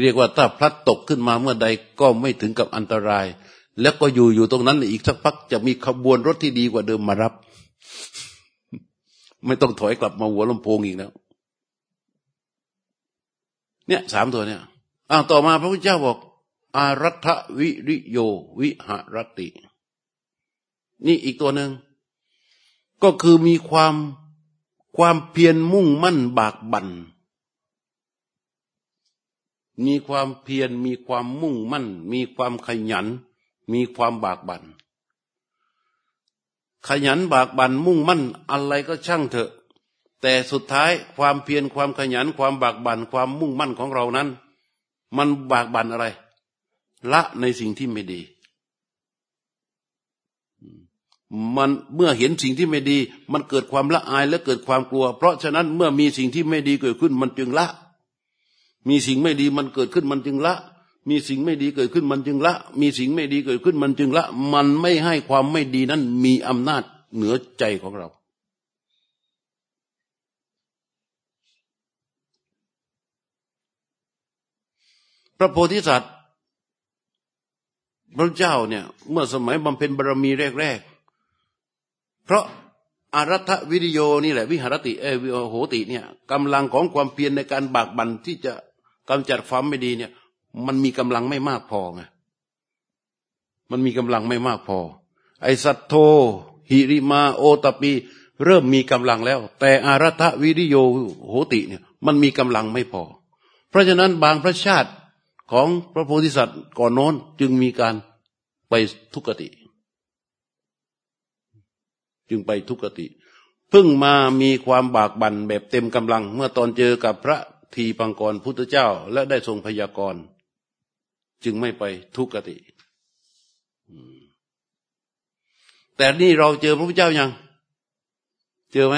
เรียกว่าถ้าพลัดตกขึ้นมาเมื่อใดก็ไม่ถึงกับอันตราย แล้วก็อยู่อยู่ตรงนั้น อีกสักพักจะมีขบวนรถที่ดีกว่าเดิมมารับ ไม่ต้องถอยกลับมาหัวลำโพงอีกแล้ว เนี่ยสามตัวเนี่ยอ้าวต่อมาพระพุทธเจ้าบอก อารัฐวิริโยวิหรติ นี่อีกตัวหนึ่งก็คือมีความความเพียรมุ่งมั่นบากบัน่นมีความเพียรมีความมุ่งมั่น มีความขยัน มีความบากบัน่นขยันบากบัน่นมุ่งมั่นอะไรก็ช่างเถอะ แต่สุดท้ายความเพียรความขยันความบากบัน่นความมุ่งมั่นของเรานั้น มันบากบั่นอะไร ละในสิ่งที่ไม่ดี มันเมื่อเห็นสิ่งที่ไม่ดี มันเกิดความละอายและเกิดความกลัว เพราะฉะนั้นเมื่อมีสิ่งที่ไม่ดีเกิดขึ้น มันจึงละ มีสิ่งไม่ดีมันเกิดขึ้นมันจึงละ มีสิ่งไม่ดีเกิดขึ้นมันจึงละ มีสิ่งไม่ดีเกิดขึ้นมันจึงละ มันไม่ให้ความไม่ดีนั้นมีอำนาจเหนือใจของเรา พระโพธิสัตว์พระเจ้าเนี่ยเมื่อสมัยบำเพ็ญบารมีแรกๆ เพราะอารัฐวิริโยนี่แหละวิหารติเอวิโหติเนี่ยกำลังของความเพียรในการบากบั่นที่จะกำจัดความไม่ดีเนี่ย มันมีกำลังไม่มากพอไงมันมีกำลังไม่มากพอ ไอสัตโทหิริมาโอตปี เริ่มมีกำลังแล้ว แต่อารัฐวิริโยโหติเนี่ยมันมีกำลังไม่พอ เพราะฉะนั้นบางพระชาติ ของพระโพธิสัตว์ก่อนโน้นจึงมีการไปทุกติ จึงไปทุกติเพิ่งมามีความบากบั่นแบบเต็มกำลัง เมื่อตอนเจอกับพระทีปังกรพุทธเจ้า และได้ทรงพยากรณ์จึงไม่ไปทุกติ แต่นี่เราเจอพระพุทธเจ้ายัง เจอไหม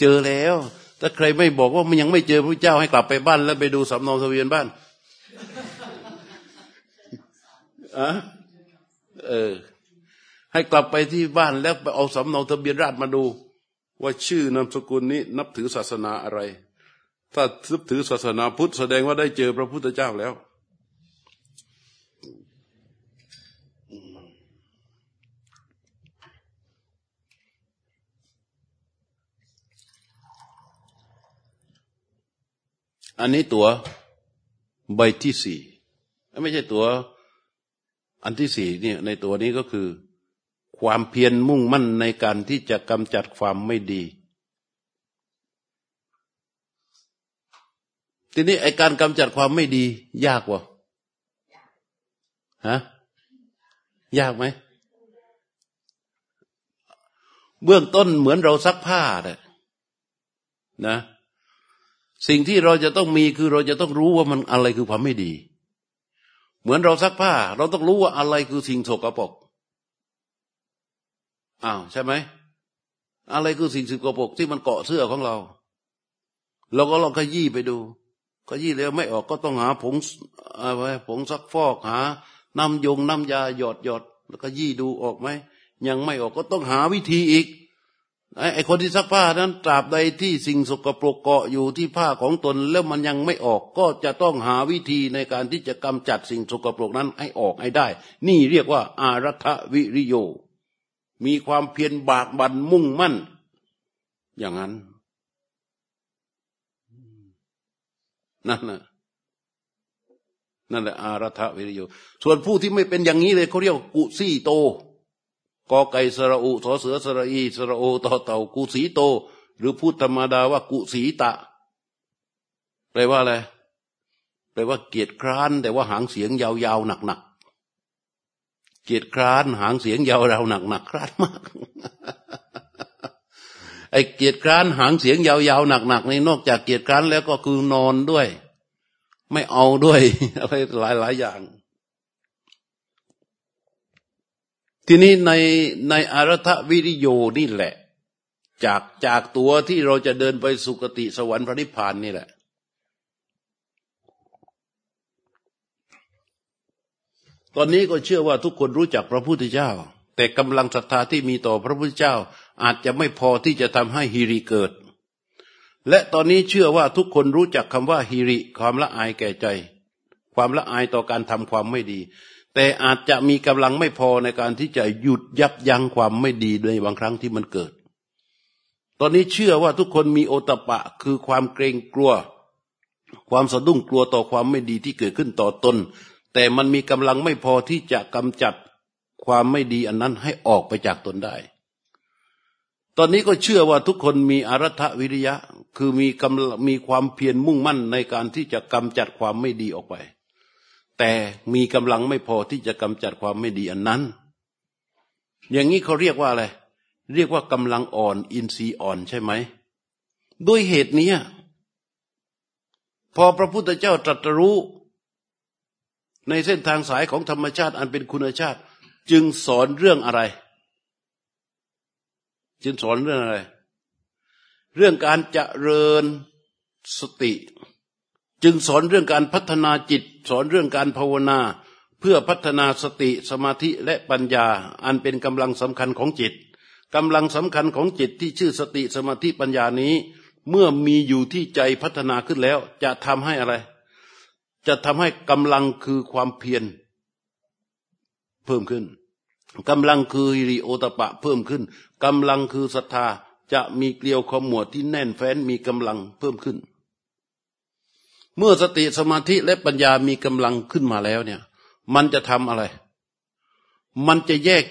เจอแล้ว ถ้าใครไม่บอกว่ามันยังไม่เจอพระพุทธเจ้าให้กลับไปบ้าน แล้วไปดูสำนองทะเบียนบ้าน อะเออ ให้กลับไปที่บ้านแล้วไปเอาสำเนาทะเบียนราษฎรมาดู ว่าชื่อนามสกุลนี้ นับถือศาสนาอะไร ถ้านับถือศาสนาพุทธแสดงว่าได้เจอพระพุทธเจ้าแล้วอันนี้ตัว๋ว ใบที่สี่ไม่ใช่ตัว อันที่สี่เนี่ยในตัวนี้ก็คือ ความเพียรมุ่งมั่นในการที่จะกำจัดความไม่ดี ทีนี้ไอการกำจัดความไม่ดี ยากวะฮะยากไหมเบื้องต้นเหมือนเราซักผ้าเนี่ยนะ สิ่งที่เราจะต้องมีคือเราจะต้องรู้ว่ามันอะไรคือความไม่ดี เหมือนเราซักผ้า เราต้องรู้ว่าอะไรคือสิ่งโสกปรกอ้าวใช่ไหมอะไรคือสิ่งสกปรกที่มันเกาะเสื้อของเรา เราก็ลองขยี้ไปดูขยี้แล้วไม่ออกก็ต้องหาผงอะไรผงซักฟอกหา น้ำยงน้ำยาหยอดหยอดแล้วก็ยี่ดูออกไหมยังไม่ออกก็ต้องหาวิธีอีก ไอ้คนที่ซักผ้านั้นตราบใดที่สิ่งสกปรกเกาะอยู่ที่ผ้าของตนแล้วมันยังไม่ออกก็จะต้องหาวิธีในการที่จะกำจัดสิ่งสกปรกนั้นให้ออกให้ได้ นี่เรียกว่า อารัฐวิริโย มีความเพียรบากบันมุ่งมั่น อย่างนั้นนั่นนะนั่นแหละอารัฐวิริโย ส่วนผู้ที่ไม่เป็นอย่างนี้เลยเขาเรียกกุสีโต กอไก่สระอุสอเสือสระอีสระโอต่อเต่ากุสีโต หรือพูดธรรมดาว่ากุสีตะแปลว่าอะไรแปลว่าเกียรติคร้าน แต่ว่าหางเสียงยาวๆหนักๆเกียรติคร้าน หางเสียงยาวเราหนักๆคร้านมากไอ้เกียรติคร้านหางเสียงยาวๆหนักๆนี่นอกจากเกียรติคร้านแล้วก็คือนอนด้วย ไม่เอาด้วยอะไรหลายๆอย่าง ทีนี้ในในอารทวิริโยนี่แหละ จากจากตัวที่เราจะเดินไปสุคติสวรรค์พระนิพพานนี่แหละ ตอนนี้ก็เชื่อว่าทุกคนรู้จักพระพุทธเจ้า แต่กำลังศรัทธาที่มีต่อพระพุทธเจ้า อาจจะไม่พอที่จะทำให้ฮิริเกิด และตอนนี้เชื่อว่าทุกคนรู้จักคำว่าฮิริ ความละอายแก่ใจ ความละอายต่อการทำความไม่ดี แต่อาจจะมีกำลังไม่พอในการที่จะหยุดยับยั้งความไม่ดีในบางครั้งที่มันเกิด ตอนนี้เชื่อว่าทุกคนมีโอตปะคือความเกรงกลัว ความสะดุ้งกลัวต่อความไม่ดีที่เกิดขึ้นต่อตน แต่มันมีกำลังไม่พอที่จะกำจัดความไม่ดีอันนั้นให้ออกไปจากตนได้ ตอนนี้ก็เชื่อว่าทุกคนมีอรัฐวิริยะ คือมีกำมีความเพียรมุ่งมั่นในการที่จะกำจัดความไม่ดีออกไป แต่มีกำลังไม่พอที่จะกำจัดความไม่ดีอันนั้น อย่างนี้เขาเรียกว่าอะไร เรียกว่ากำลังอ่อน อินทรีย์อ่อนใช่ไหม ด้วยเหตุนี้พอพระพุทธเจ้าตรัสรู้ ในเส้นทางสายของธรรมชาติอันเป็นคุณชาติ จึงสอนเรื่องอะไร จึงสอนเรื่องอะไร เรื่องการเจริญสติ จึงสอนเรื่องการพัฒนาจิต สอนเรื่องการภาวนา เพื่อพัฒนาสติสมาธิและปัญญา อันเป็นกำลังสำคัญของจิตกำลังสำคัญของจิตที่ชื่อสติสมาธิปัญญานี้ เมื่อมีอยู่ที่ใจพัฒนาขึ้นแล้ว จะทำให้อะไร จะทำให้กำลังคือความเพียรเพิ่มขึ้นกำลังคือฮิริโอตปะเพิ่มขึ้นกำลังคือศรัทธาจะมีเกลียวขมวดที่แน่นแฟ้นมีกำลังเพิ่มขึ้น เมื่อสติสมาธิและปัญญามีกำลังขึ้นมาแล้วเนี่ย มันจะทำอะไร มันจะแยก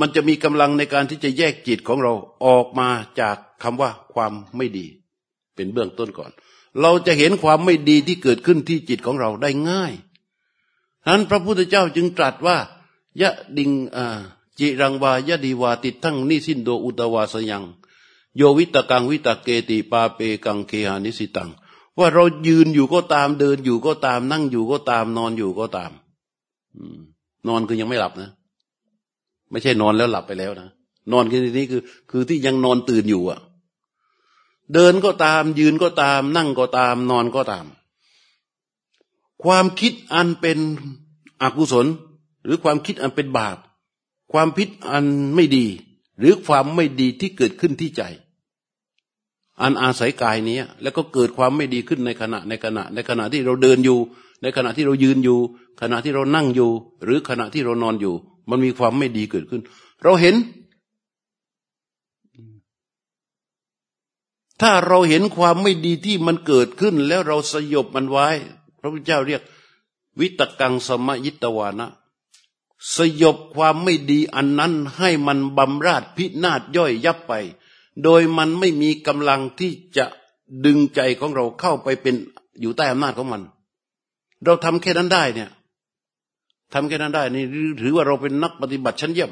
มันจะมีกำลังในการที่จะแยกจิตของเราออกมาจากคำว่าความไม่ดี เป็นเบื้องต้นก่อน เราจะเห็นความไม่ดีที่เกิดขึ้นที่จิตของเราได้ง่ายนั้นพระพุทธเจ้าจึงตรัสว่ายะดิงอ่าจิรังวายะดีวาติดทั้งนิสินโดอุตวาสยัง โยวิตกังวิตเกติปาเปกังเคหานิสิตัง ว่าเรายืนอยู่ก็ตามเดินอยู่ก็ตาม นั่งอยู่ก็ตาม นอนอยู่ก็ตามนอนคือยังไม่หลับนะ ไม่ใช่นอนแล้วหลับไปแล้วนะนอนคือทีนี้คือ คือที่ยังนอนตื่นอยู่อะเดินก็ตาม ยืนก็ตาม นั่งก็ตาม นอนก็ตาม ความคิดอันเป็นอกุศล หรือความคิดอันเป็นบาปความพิษอันไม่ดี หรือความไม่ดีที่เกิดขึ้นที่ใจ อันอาศัยกายนี้แล้วก็เกิดความไม่ดีขึ้นในขณะในขณะ ในขณะที่เราเดินอยู่ ในขณะที่เรายืนอยู่ ขณะที่เรานั่งอยู่ หรือขณะที่เรานอนอยู่ มันมีความไม่ดีเกิดขึ้น เราเห็น ถ้าเราเห็นความไม่ดีที่มันเกิดขึ้น แล้วเราสยบมันไว้ พระพุทธเจ้าเรียก วิตกังสมยิตวานะสยบความไม่ดีอันนั้นให้มันบำราดพินาศย่อยยับไป โดยมันไม่มีกำลังที่จะดึงใจของเราเข้าไปเป็นอยู่ใต้อำนาจของมัน เราทำแค่นั้นได้เนี่ยทำแค่นั้นได้นี่ถือว่าเราเป็นนักปฏิบัติชั้นเยี่ยม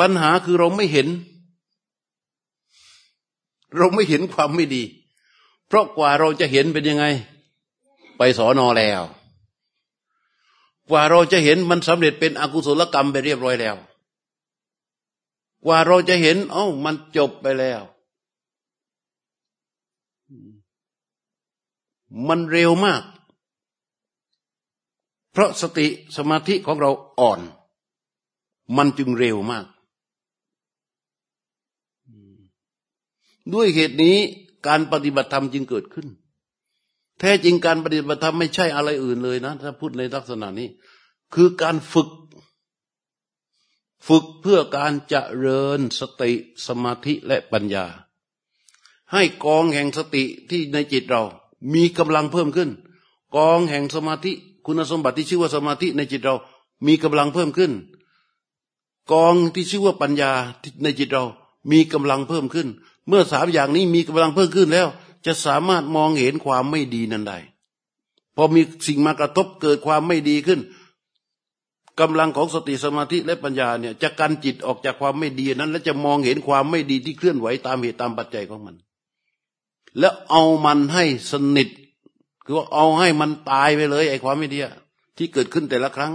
ปัญหาคือเราไม่เห็น เราไม่เห็นความไม่ดี เพราะกว่าเราจะเห็นเป็นยังไง ไปสอนอแล้ว กว่าเราจะเห็นมันสำเร็จเป็นอกุศลกรรมไปเรียบร้อยแล้ว กว่าเราจะเห็นอ้ามันจบไปแล้ว มันเร็วมาก เพราะสติสมาธิของเราอ่อน มันจึงเร็วมาก ด้วยเหตุนี้การปฏิบัติธรรมจึงเกิดขึ้น แท้จริงการปฏิบัติธรรมไม่ใช่อะไรอื่นเลยนะ ถ้าพูดในลักษณะนี้ คือการฝึก ฝึกเพื่อการเจริญสติสมาธิและปัญญา ให้กองแห่งสติที่ในจิตเรา มีกำลังเพิ่มขึ้น กองแห่งสมาธิคุณสมบัติที่ชื่อว่าสมาธิในจิตเรา มีกำลังเพิ่มขึ้น กองที่ชื่อว่าปัญญาในจิตเรา มีกำลังเพิ่มขึ้น เมื่อสามอย่างนี้มีกำลังเพิ่มขึ้นแล้ว จะสามารถมองเห็นความไม่ดีนั้นได้พอมีสิ่งมากระทบเกิดความไม่ดีขึ้นกำลังของสติสมาธิและปัญญาเนี่ยจะกันจิตออกจากความไม่ดีนั้น และจะมองเห็นความไม่ดีที่เคลื่อนไหวตามเหตุตามปัจจัยของมัน แล้วเอามันให้สนิท คือว่าเอาให้มันตายไปเลยไอ้ความไม่ดีที่เกิดขึ้นแต่ละครั้ง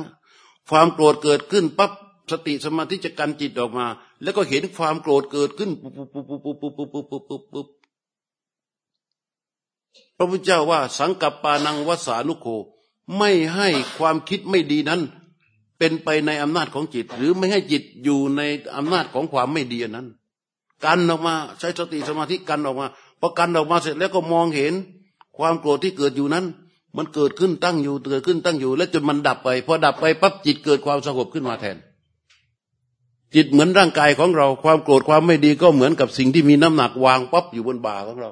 ความโกรธเกิดขึ้นปั๊บสติสมาธิจะกันจิตออกมา แล้วก็เห็นความโกรธเกิดขึ้นปุ๊บปุ๊บปุ๊บปุ๊บปุ๊บปุ๊บปุ๊บปุ๊บปุ๊บ พระพุทธเจ้าว่าสังกัปปานังวสานุโคไม่ให้ความคิดไม่ดีนั้น เป็นไปในอำนาจของจิต หรือไม่ให้จิตอยู่ในอำนาจของความไม่ดีนั้น กันออกมาใช้สติสมาธิกันออกมาพอกันออกมาเสร็จแล้วก็มองเห็น ความโกรธที่เกิดอยู่นั้น มันเกิดขึ้นตั้งอยู่เกิดขึ้นตั้งอยู่ แล้วจนมันดับไปพอดับไปปั๊บจิตเกิดความสงบขึ้นมาแทน จิตเหมือนร่างกายของเรา ความโกรธความไม่ดีก็เหมือนกับสิ่งที่มีน้ำหนักวางปั๊บอยู่บนบ่าของเรา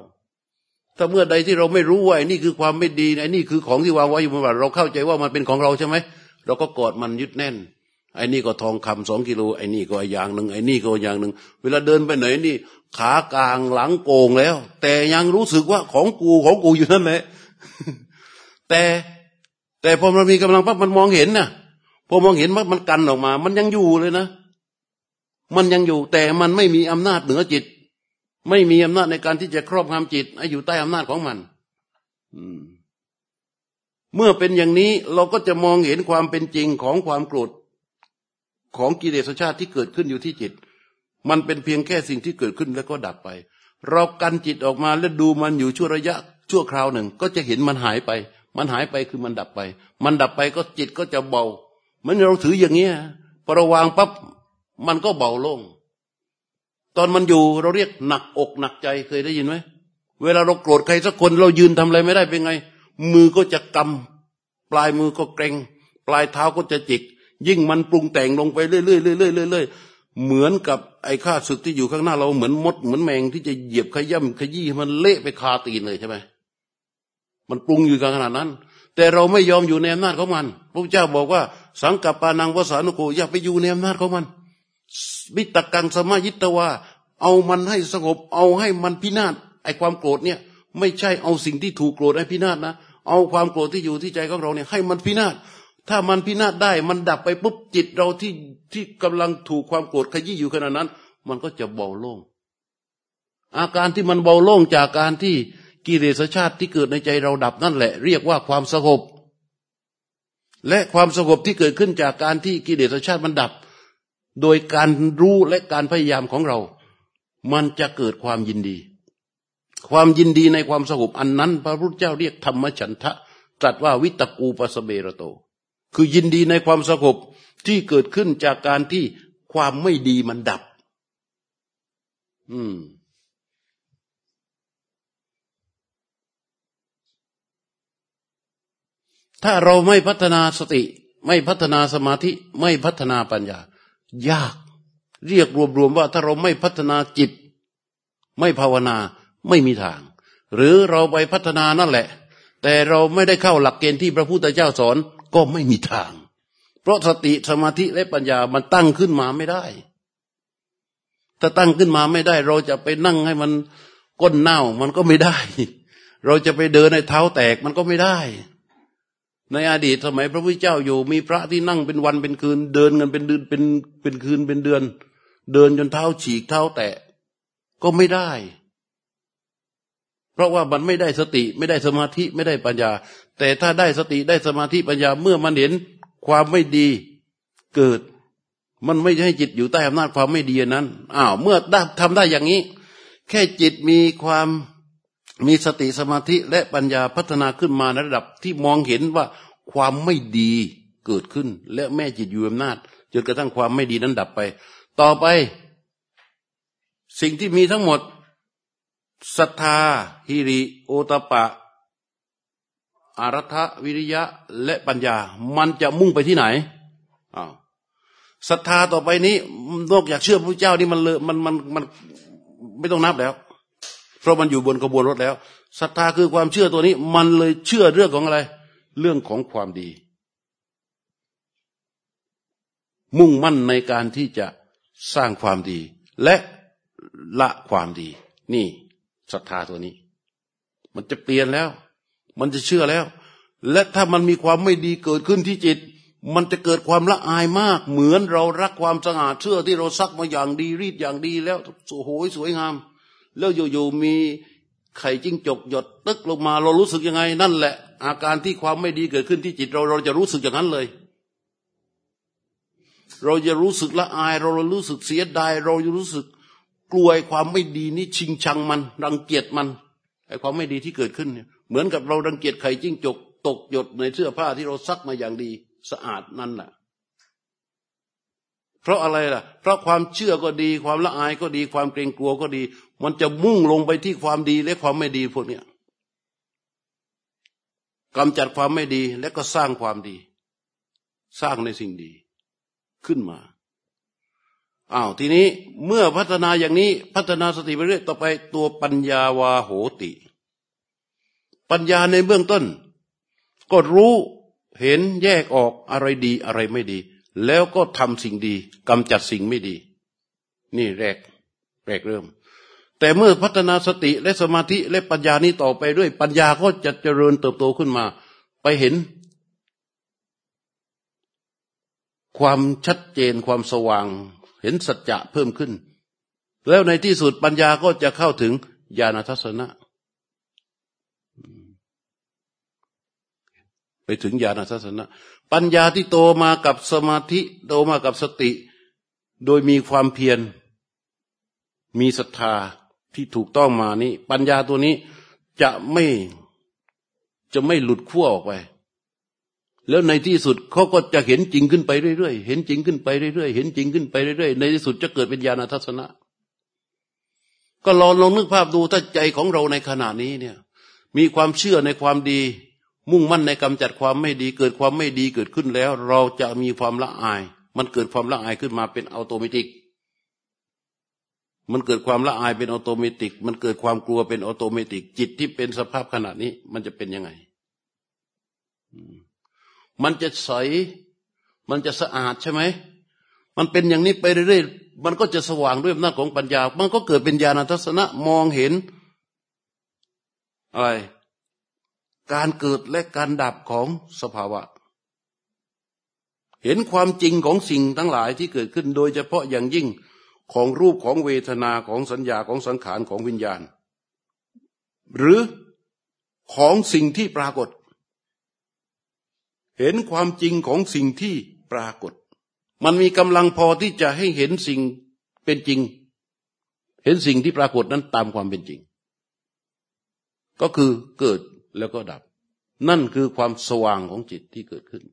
ถ้าเมื่อใดที่เราไม่รู้ว่าไอ้นี่คือความไม่ดีไอ้นี่คือของที่วางไว้อยู่บนบ่าเราเข้าใจว่ามันเป็นของเราใช่ไหมเราก็กอดมันยึดแน่นไอ้นี่ก็ทองคำสองกิโลไอ้นี่ก็อย่างหนึ่งไอ้นี่ก็อย่างหนึ่งเวลาเดินไปไหนนี่ ขากลางหลังโกงแล้ว แต่ยังรู้สึกว่าของกูของกูอยู่นั่นแหละแต่แต่พอมันมีกำลังปั๊บมันมองเห็นนะพอมองเห็นมันมันกันออกมา มันยังอยู่เลยนะ มันยังอยู่ แต่มันไม่มีอำนาจเหนือจิต ไม่มีอำนาจในการที่จะครอบงำจิตให้อยู่ใต้อำนาจของมันเมื่อเป็นอย่างนี้เราก็จะมองเห็นความเป็นจริงของความโกรธของกิเลสชาติที่เกิดขึ้นอยู่ที่จิต มันเป็นเพียงแค่สิ่งที่เกิดขึ้นแล้วก็ดับไป เรากันจิตออกมาแล้วดูมันอยู่ชั่วระยะชั่วคราวหนึ่ง ก็จะเห็นมันหายไป มันหายไปคือมันดับไป มันดับไปก็จิตก็จะเบามือนเราถืออย่างเงี้ยพอเราวางปั๊บมันก็เบาลง ตอนมันอยู่เราเรียกหนักอกหนักใจเคยได้ยินไหมเวลาเราโกรธใครสักคนเรายืนทำอะไรไม่ได้เป็นไง มือก็จะกำปลายมือก็เกรงปลายเท้าก็จะจิก ยิ่งมันปรุงแต่งลงไปเรื่อยๆเรื่อยๆเรื่อยๆเหมือนกับไอ้ข้าศึกที่อยู่ข้างหน้าเราเหมือนมดเหมือนแมงที่จะเหยียบขย่ำขยี้มันเละไปคาตีนเลยใช่ไหมมันปรุงอยู่กันขนาดนั้น แต่เราไม่ยอมอยู่ในอำนาจของมันพระเจ้าบอกว่า สังกัปปานังวสานุโกอย่าไปอยู่ในอำนาจของมัน วิตกังสมายิตวาเอามันให้สงบ เอาให้มันพินาศไอความโกรธเนี่ย ไม่ใช่เอาสิ่งที่ถูกโกรธให้พินาศนะ เอาความโกรธที่อยู่ที่ใจของเราเนี่ยให้มันพินาศถ้ามันพินาศได้มันดับไปปุ๊บจิตเราที่ที่กำลังถูกความโกรธขยี้อยู่ขณะนั้น มันก็จะเบาโล่ง อาการที่มันเบาโล่งจากการที่กิเลสชาติที่เกิดในใจเราดับนั่นแหละ เรียกว่าความสงบและความสงบที่เกิดขึ้นจากการที่กิเลสชาติมันดับ โดยการรู้และการพยายามของเรา มันจะเกิดความยินดี ความยินดีในความสงบอันนั้น พระพุทธเจ้าเรียกธรรมฉันทะตรัสว่าวิตกูปสเบรโต คือยินดีในความสงบที่เกิดขึ้นจากการที่ความไม่ดีมันดับ อืมถ้าเราไม่พัฒนาสติ ไม่พัฒนาสมาธิไม่พัฒนาปัญญา ยาก เรียกรวมๆว่าถ้าเราไม่พัฒนาจิต ไม่ภาวนาไม่มีทาง หรือเราไปพัฒนานั่นแหละ แต่เราไม่ได้เข้าหลักเกณฑ์ที่พระพุทธเจ้าสอนก็ไม่มีทาง เพราะสติสมาธิและปัญญามันตั้งขึ้นมาไม่ได้ ถ้าตั้งขึ้นมาไม่ได้ เราจะไปนั่งให้มันก้นเน่ามันก็ไม่ได้ เราจะไปเดินในเท้าแตกมันก็ไม่ได้ ในอดีตสมัยพระพุทธเจ้าอยู่ มีพระที่นั่งเป็นวันเป็นคืน เดินกันเป็นเดือนเป็นเป็นคืนเป็นเดือน เดินจนเท้าฉีกเท้าแตะก็ไม่ได้ เพราะว่ามันไม่ได้สติไม่ได้สมาธิไม่ได้ปัญญา แต่ถ้าได้สติได้สมาธิปัญญาเมื่อมันเห็นความไม่ดีเกิด มันไม่ให้จิตอยู่ใต้อำนาจความไม่ดีนั้นอ้าวเมื่อได้ทำได้อย่างนี้ แค่จิตมีความ มีสติสมาธิและปัญญาพัฒนาขึ้นมาในระดับที่มองเห็นว่าความไม่ดีเกิดขึ้น และแม่จิตอยู่อำนาจจนกระทั่งความไม่ดีนั้นดับไป ต่อไป สิ่งที่มีทั้งหมดศรัทธาฮิริ โอตปะ อารัฐวิริยะและปัญญา มันจะมุ่งไปที่ไหนอ้าวศรัทธาต่อไปนี้นอกจากเชื่อพระเจ้านี่มันเลยมันมันมันไม่ต้องนับแล้ว เพราะมันอยู่บนกระบวนรถแล้วศรัทธาคือความเชื่อตัวนี้ มันเลยเชื่อเรื่องของอะไร เรื่องของความดี มุ่งมั่นในการที่จะสร้างความดี และละความดี นี่ศรัทธาตัวนี้ มันจะเปลี่ยนแล้ว มันจะเชื่อแล้ว และถ้ามันมีความไม่ดีเกิดขึ้นที่จิต มันจะเกิดความละอายมาก เหมือนเรารักความสะอาดเชื่อที่เราซักมาอย่างดีรีดอย่างดีแล้วโอ้ยสวยงาม แล้วอยู่ๆมีไข่จิ้งจกหยดตึกลงมาเรารู้สึกยังไง นั่นแหละ อาการที่ความไม่ดีเกิดขึ้นที่จิตเราเราจะรู้สึกอย่างนั้นเลย เราจะรู้สึกละอาย เราเรู้สึกเสียดาย เราจะรู้สึกกลัวความไม่ดีนี้ชิงชังมัน รังเกียจมันไอ้ความไม่ดีที่เกิดขึ้นเนี่ยเหมือนกับเรารังเกียจไข่จิ้งจก ตกหยดในเสื้อผ้าที่เราซักมาอย่างดี สะอาดนั่นแหละเพราะอะไรล่ะ เพราะความเชื่อก็ดี ความละอายก็ดี ความเกรงกลัวก็ดี มันจะมุ่งลงไปที่ความดีและความไม่ดีพวกเนี้ยกำจัดความไม่ดีและก็สร้างความดี สร้างในสิ่งดีขึ้นมาอ้าวทีนี้เมื่อพัฒนาอย่างนี้พัฒนาสติไปเรื่อยต่อไปตัวปัญญาวาโหติ ปัญญาในเบื้องต้น ก็รู้เห็นแยกออกอะไรดีอะไรไม่ดี แล้วก็ทำสิ่งดีกำจัดสิ่งไม่ดี นี่แรก แรกเริ่ม แต่เมื่อพัฒนาสติและสมาธิและปัญญานี้ต่อไปด้วย ปัญญาก็จะเจริญเติบโตขึ้นมา ไปเห็น ความชัดเจนความสว่าง เห็นสัจจะเพิ่มขึ้น แล้วในที่สุดปัญญาก็จะเข้าถึงญาณทัศนะไปถึงญาณทัศนะ ปัญญาที่โตมากับสมาธิโตมากับสติ โดยมีความเพียรมีศรัทธา ที่ถูกต้องมานี้ ปัญญาตัวนี้จะไม่จะไม่หลุดขั้วออกไป แล้วในที่สุดเขาก็จะเห็นจริงขึ้นไปเรื่อยๆ เห็นจริงขึ้นไปเรื่อยๆ เห็นจริงขึ้นไปเรื่อยๆ ในที่สุดจะเกิดเป็นญาณทัศนะ ก็ลองลองนึกภาพดูถ้าใจของเราในขณะนี้เนี่ย มีความเชื่อในความดี มุ่งมั่นในกำจัดความไม่ดี เกิดความไม่ดีเกิดขึ้นแล้ว เราจะมีความละอาย มันเกิดความละอายขึ้นมาเป็นอัตโนมัติ มันเกิดความละอายเป็นอัตโนมัติก มันเกิดความกลัวเป็นอัตโนมัติก จิตที่เป็นสภาพขณะนี้ มันจะเป็นยังไง มันจะใส มันจะสะอาดใช่ไหม มันเป็นอย่างนี้ไปเรื่อยๆ มันก็จะสว่างด้วยอำนาจของปัญญา มันก็เกิดเป็นญาณทัศนะมองเห็น อะไร การเกิดและการดับของสภาวะ เห็นความจริงของสิ่งทั้งหลายที่เกิดขึ้นโดยเฉพาะอย่างยิ่ง ของรูปของเวทนาของสัญญาของสังขารของวิญญาณ หรือของสิ่งที่ปรากฏ เห็นความจริงของสิ่งที่ปรากฏ มันมีกำลังพอที่จะให้เห็นสิ่งเป็นจริง เห็นสิ่งที่ปรากฏนั้นตามความเป็นจริง ก็คือเกิดแล้วก็ดับ นั่นคือความสว่างของจิตที่เกิดขึ้น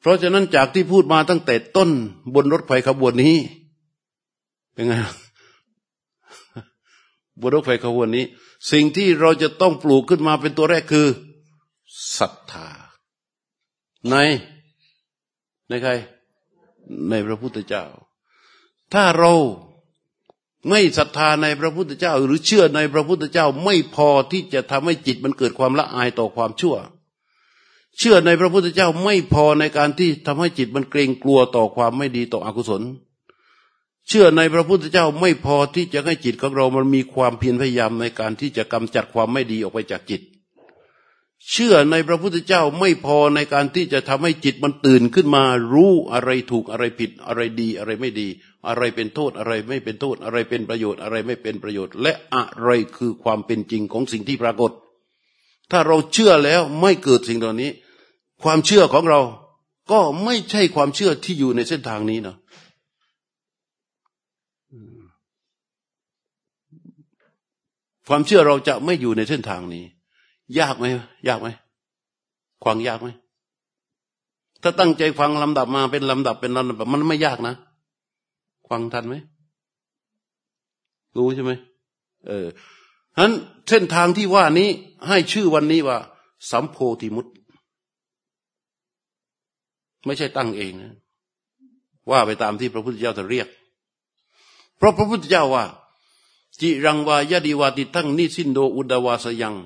เพราะฉะนั้นจากที่พูดมาตั้งแต่ต้นบนรถไฟขบวนนี้ เป็นไงบนรถไฟขบวนนี้ สิ่งที่เราจะต้องปลูกขึ้นมาเป็นตัวแรกคือศรัทธา ในในใคร ในพระพุทธเจ้า ถ้าเราไม่ศรัทธาในพระพุทธเจ้า หรือเชื่อในพระพุทธเจ้าไม่พอที่จะทำให้จิตมันเกิดความละอายต่อความชั่ว เชื่อในพระพุทธเจ้าไม่พอในการที่ทำให้จิตมันเกรงกลัวต่อความไม่ดีต่ออกุศล เชื่อในพระพุทธเจ้าไม่พอที่จะให้จิตของเรามันมีความเพียรพยายามในการที่จะกำจัดความไม่ดีออกไปจากจิต เชื่อในพระพุทธเจ้าไม่พอในการที่จะทำให้จิตมันตื่นขึ้นมา รู้อะไรถูกอะไรผิดอะไรดีอะไรไม่ดี อะไรเป็นโทษอะไรไม่เป็นโทษอะไรเป็นประโยชน์อะไรไม่เป็นประโยชน์ และอะไรคือความเป็นจริงของสิ่งที่ปรากฏ ถ้าเราเชื่อแล้วไม่เกิดสิ่งเหล่านี้ ความเชื่อของเราก็ไม่ใช่ความเชื่อที่อยู่ในเส้นทางนี้นะความเชื่อเราจะไม่อยู่ในเส้นทางนี้ ยากไหมยากไหมควางยากไหมถ้าตั้งใจฟังลำดับมาเป็นลำดับเป็นลำดับมันไม่ยากนะฟังทันไหมรู้ใช่ไหมเออ ฉะนั้นเส้นทางที่ว่านี้ให้ชื่อวันนี้ว่า สัมโพธิมุตไม่ใช่ตั้งเองนะ ว่าไปตามที่พระพุทธเจ้าจะเรียก เพราะพระพุทธเจ้าว่า จิรังวายดีวาติทั้งนิสินโดอุดาวาสยัง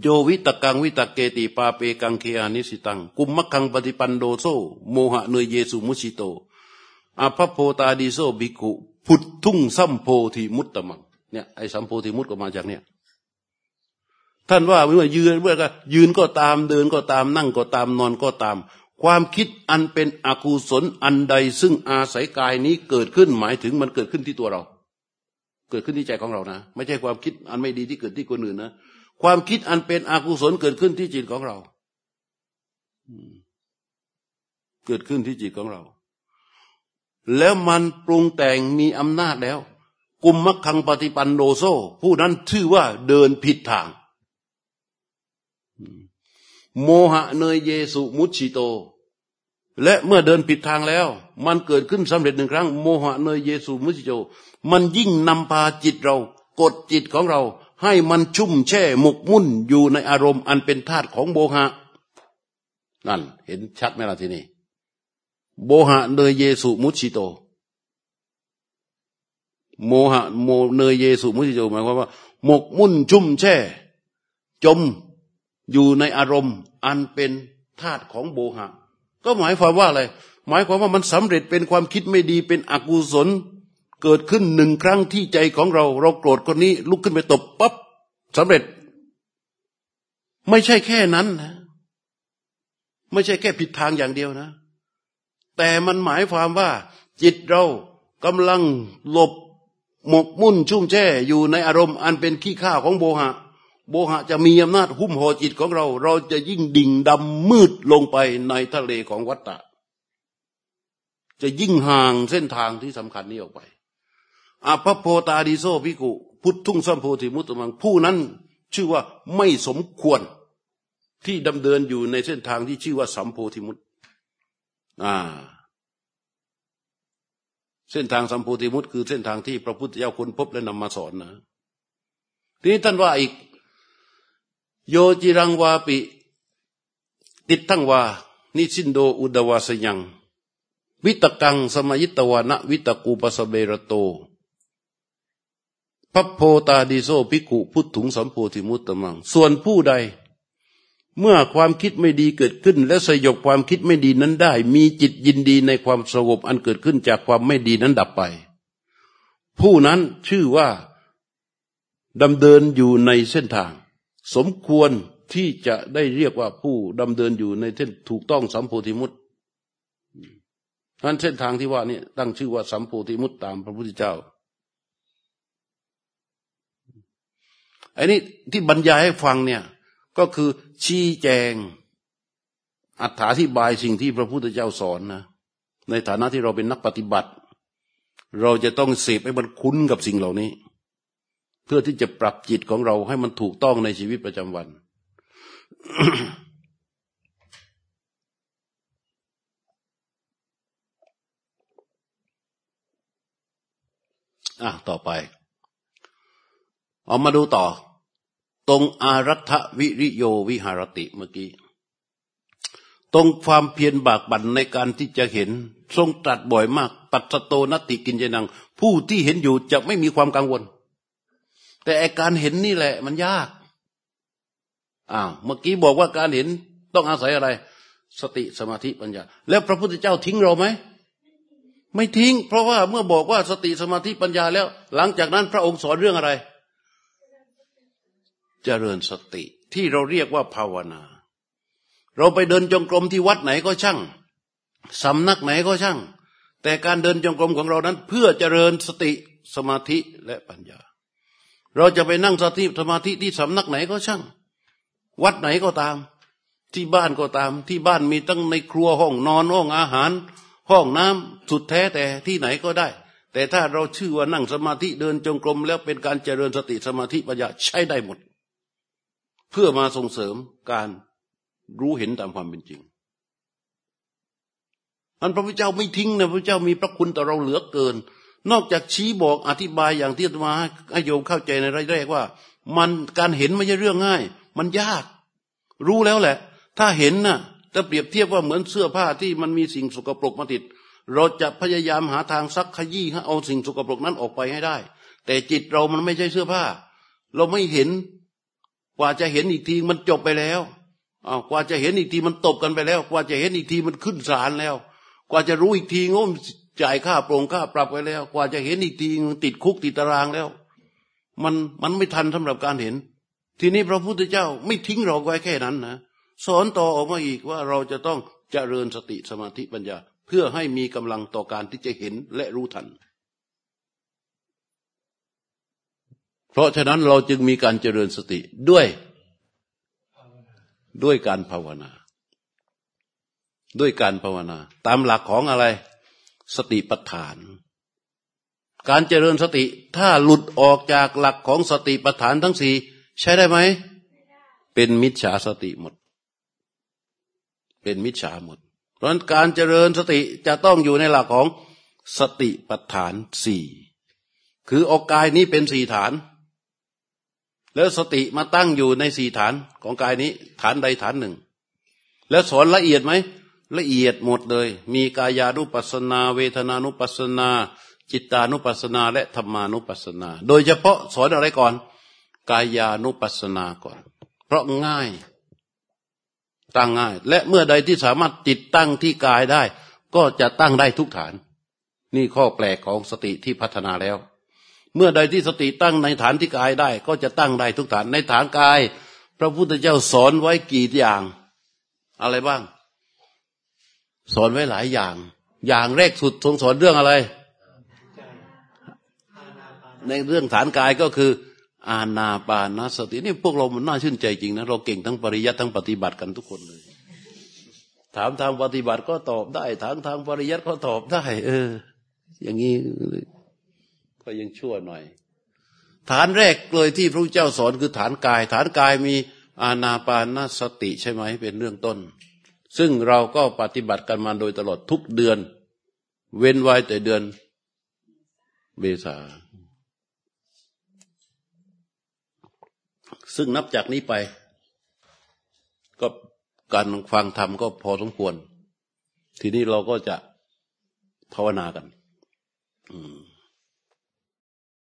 โยวิตกังวิตกเกติปาเปกังเคอานิสิตัง กุมมัคังปฏิปันโดโซโมหะเนยเยสุมุชิโตอภพโพตาดีโซบิกุ พุททุ่งสัมโพธิมุตตมัง เนี่ยไอ้สัมโพธิมุตก็มาจากเนี่ย ท่านว่าเมื่อยืนเมื่อก็ยืนก็ตามเดินก็ตามนั่งก็ตามนอนก็ตาม ความคิดอันเป็นอกุศลอันใด ซึ่งอาศัยกายนี้เกิดขึ้นหมายถึงมันเกิดขึ้นที่ตัวเรา เกิดขึ้นที่ใจของเรานะ ไม่ใช่ความคิดอันไม่ดีที่เกิดที่คนอื่นนะความคิดอันเป็นอกุศลเกิดขึ้นที่จิตของเราเกิดขึ้นที่จิตของเรา แล้วมันปรุงแต่งมีอำนาจแล้ว กุมมักคังปฏิปันโดโซ ผู้นั้นชื่อว่าเดินผิดทาง โมหะเนยเยสุมุชิโต และเมื่อเดินผิดทางแล้ว มันเกิดขึ้นสำเร็จหนึ่งครั้ง โมหะเนยเยสุมุชิโต มันยิ่งนำพาจิตเรา กดจิตของเรา ให้มันชุ่มแช่หมกมุ่นอยู่ในอารมณ์อันเป็นธาตุของโมหะ นั่น เห็นชัดไหมล่ะทีนี้โมหะเนยเยสุมุชิโต โมหะโมเนยเยสุมุชิโตหมายความว่า หมกมุ่นชุ่มแช่ จมอยู่ในอารมณ์ อันเป็นธาตุของโบหะ ก็หมายความว่าอะไร หมายความว่ามันสำเร็จเป็นความคิดไม่ดีเป็นอกุศล เกิดขึ้นหนึ่งครั้งที่ใจของเรา เราโกรธคนนี้ ลุกขึ้นไปตบปั๊บสำเร็จ ไม่ใช่แค่นั้นนะไม่ใช่แค่ผิดทางอย่างเดียวนะ แต่มันหมายความว่า จิตเรากำลังหลบ หมกมุ่นชุ่มแช่อยู่ในอารมณ์ อันเป็นขี้ข้าของโบหะ โบหะจะมีอำนาจหุ้มห่อจิตของเรา เราจะยิ่งดิ่งดำมืดลงไปในทะเลของวัฏฏะจะยิ่งห่างเส้นทางที่สำคัญนี้ออกไปอาภโพตาดิโซพิกุ พุทธุงสัมโพธิมุตตมัง ผู้นั้นชื่อว่าไม่สมควรที่ดำเดินอยู่ในเส้นทางที่ชื่อว่าสัมโพธิมุตอ่า เส้นทางสัมโพธิมุตคือเส้นทางที่พระพุทธเจ้าค้นพบและนำมาสอนนะ ทีนี้ท่านว่าอีก โยจิรังวาปิ ติดทั้งว่านิสินโดอุดวาสยัง วิตกังสมัยิตวานะวิตกูปสเบรโตพัพโพตาดิโซภิกุพุทถุงสัมโพธิมุตตมัง ส่วนผู้ใด เมื่อความคิดไม่ดีเกิดขึ้น และสยบความคิดไม่ดีนั้นได้ มีจิตยินดีในความสงบอันเกิดขึ้นจากความไม่ดีนั้นดับไป ผู้นั้นชื่อว่าดำเดินอยู่ในเส้นทาง สมควรที่จะได้เรียกว่าผู้ดำเดินอยู่ในเส้นถูกต้องสัมโพธิมุตนั้นเส้นทางที่ว่านี่ตั้งชื่อว่าสัมโพธิมุตตามพระพุทธเจ้าไอ้นี่ที่บรรยายให้ฟังเนี่ย ก็คือ ชี้แจง อธิบายสิ่งที่พระพุทธเจ้าสอนนะ ในฐานะที่เราเป็นนักปฏิบัติ เราจะต้องเสพให้มันคุ้นกับสิ่งเหล่านี้ เพื่อที่จะปรับจิตของเราให้มันถูกต้องในชีวิตประจำวันอะต่อไป เอามาดูต่อ ตรงอารัฐวิริโยวิหารติเมื่อกี้ ตรงความเพียรบากบั่นในการที่จะเห็น ทรงตรัสบ่อยมาก ปัสโตนติกินเจนัง ผู้ที่เห็นอยู่จะไม่มีความกังวล แต่อาการเห็นนี่แหละ มันยากอ้าวเมื่อกี้บอกว่าการเห็นต้องอาศัยอะไร สติสมาธิปัญญา แล้วพระพุทธเจ้าทิ้งเราไหมไม่ทิ้ง เพราะว่าเมื่อบอกว่าสติสมาธิปัญญาแล้ว หลังจากนั้นพระองค์สอนเรื่องอะไร เจริญสติ ที่เราเรียกว่าภาวนา เราไปเดินจงกรมที่วัดไหนก็ช่างสำนักไหนก็ช่าง แต่การเดินจงกรมของเรานั้น เพื่อเจริญสติสมาธิและปัญญา เราจะไปนั่งสติสมาธิที่สำนักไหนก็ช่าง วัดไหนก็ตาม ที่บ้านก็ตาม ที่บ้านมีตั้งในครัวห้องนอนห้องอาหาร ห้องน้ำสุดแท้แต่ที่ไหนก็ได้ แต่ถ้าเราชื่อว่านั่งสมาธิเดินจงกรมแล้วเป็นการเจริญสติสมาธิปัญญาใช้ได้หมด เพื่อมาส่งเสริมการรู้เห็นตามความเป็นจริงอันพระพุทธเจ้าไม่ทิ้งนะพระเจ้ามีพระคุณต่อเราเหลือเกิน นอกจากชี้บอกอธิบายอย่างที่มาให้โยมเข้าใจในรายแรกว่า มันการเห็นไม่ใช่เรื่องง่าย มันยาก รู้แล้วแหละ ถ้าเห็นนะ่ะถ้าเปรียบเทียบว่าเหมือนเสื้อผ้าที่มันมีสิ่งสกปรกมาติด เราจะพยายามหาทางซักขยี้ให้เอาสิ่งสกปรกนั้นออกไปให้ได้ แต่จิตเรามันไม่ใช่เสื้อผ้า เราไม่เห็น กว่าจะเห็นอีกทีมันจบไปแล้วอ้าวกว่าจะเห็นอีกทีมันตบกันไปแล้ว กว่าจะเห็นอีกทีมันขึ้นศาลแล้ว กว่าจะรู้อีกทีง้มจ่ายค่าโปร่งค่าปรับไปแล้ว กว่าจะเห็นอีกทีติดคุกติดตารางแล้ว มันมันไม่ทันสำหรับการเห็น ทีนี้พระพุทธเจ้าไม่ทิ้งเราไว้แค่นั้นนะสอนต่อออกมาอีกว่าเราจะต้องเจริญสติสมาธิปัญญา เพื่อให้มีกำลังต่อการที่จะเห็นและรู้ทัน เพราะฉะนั้นเราจึงมีการเจริญสติด้วยด้วยการภาวนา ด้วยการภาวนา ตามหลักของอะไร สติปัฏฐาน การเจริญสติถ้าหลุดออกจากหลักของสติปัฏฐานทั้งสี่ใช้ได้ไหม เป็นมิจฉาสติหมด เป็นมิจฉาหมด เพราะการเจริญสติจะต้องอยู่ในหลักของสติปัฏฐานสี่ คืออกกายนี้เป็นสี่ฐาน แล้วสติมาตั้งอยู่ในสี่ฐานของกายนี้ ฐานใดฐานหนึ่ง แล้วสอนละเอียดไหมละเอียดหมดเลย มีกายานุปัสนา เวทนานุปัสนา จิตานุปัสนาและธรรมานุปัสนา โดยเฉพาะสอนอะไรก่อน กายานุปัสนาก่อน เพราะง่าย ตั้งง่าย และเมื่อใดที่สามารถติดตั้งที่กายได้ ก็จะตั้งได้ทุกฐาน นี่ข้อแปลกของสติที่พัฒนาแล้ว เมื่อใดที่สติตั้งในฐานที่กายได้ ก็จะตั้งได้ทุกฐานในฐานกาย พระพุทธเจ้าสอนไว้กี่อย่าง อะไรบ้าง สอนไว้หลายอย่าง อย่างแรกสุดทรงสอนเรื่องอะไร ในเรื่องฐานกายก็คือ อาณาปานสตินี่พวกเรามันน่าชื่นใจจริงนะเราเก่งทั้งปริยัติทั้งปฏิบัติกันทุกคนเลยถามทางปฏิบัติก็ตอบได้ ถามทางปริยัติก็ตอบได้ เออ อย่างนี้ ก็ยังชั่วหน่อย ฐานแรกเลยที่พระเจ้าสอนคือฐานกาย ฐานกายมีอาณาปานสติใช่ไหมเป็นเรื่องต้น ซึ่งเราก็ปฏิบัติกันมาโดยตลอดทุกเดือน เว้นไว้แต่เดือนเบษาซึ่งนับจากนี้ไป ก็การฟังธรรมก็พอสมควร ทีนี้เราก็จะภาวนากัน อืม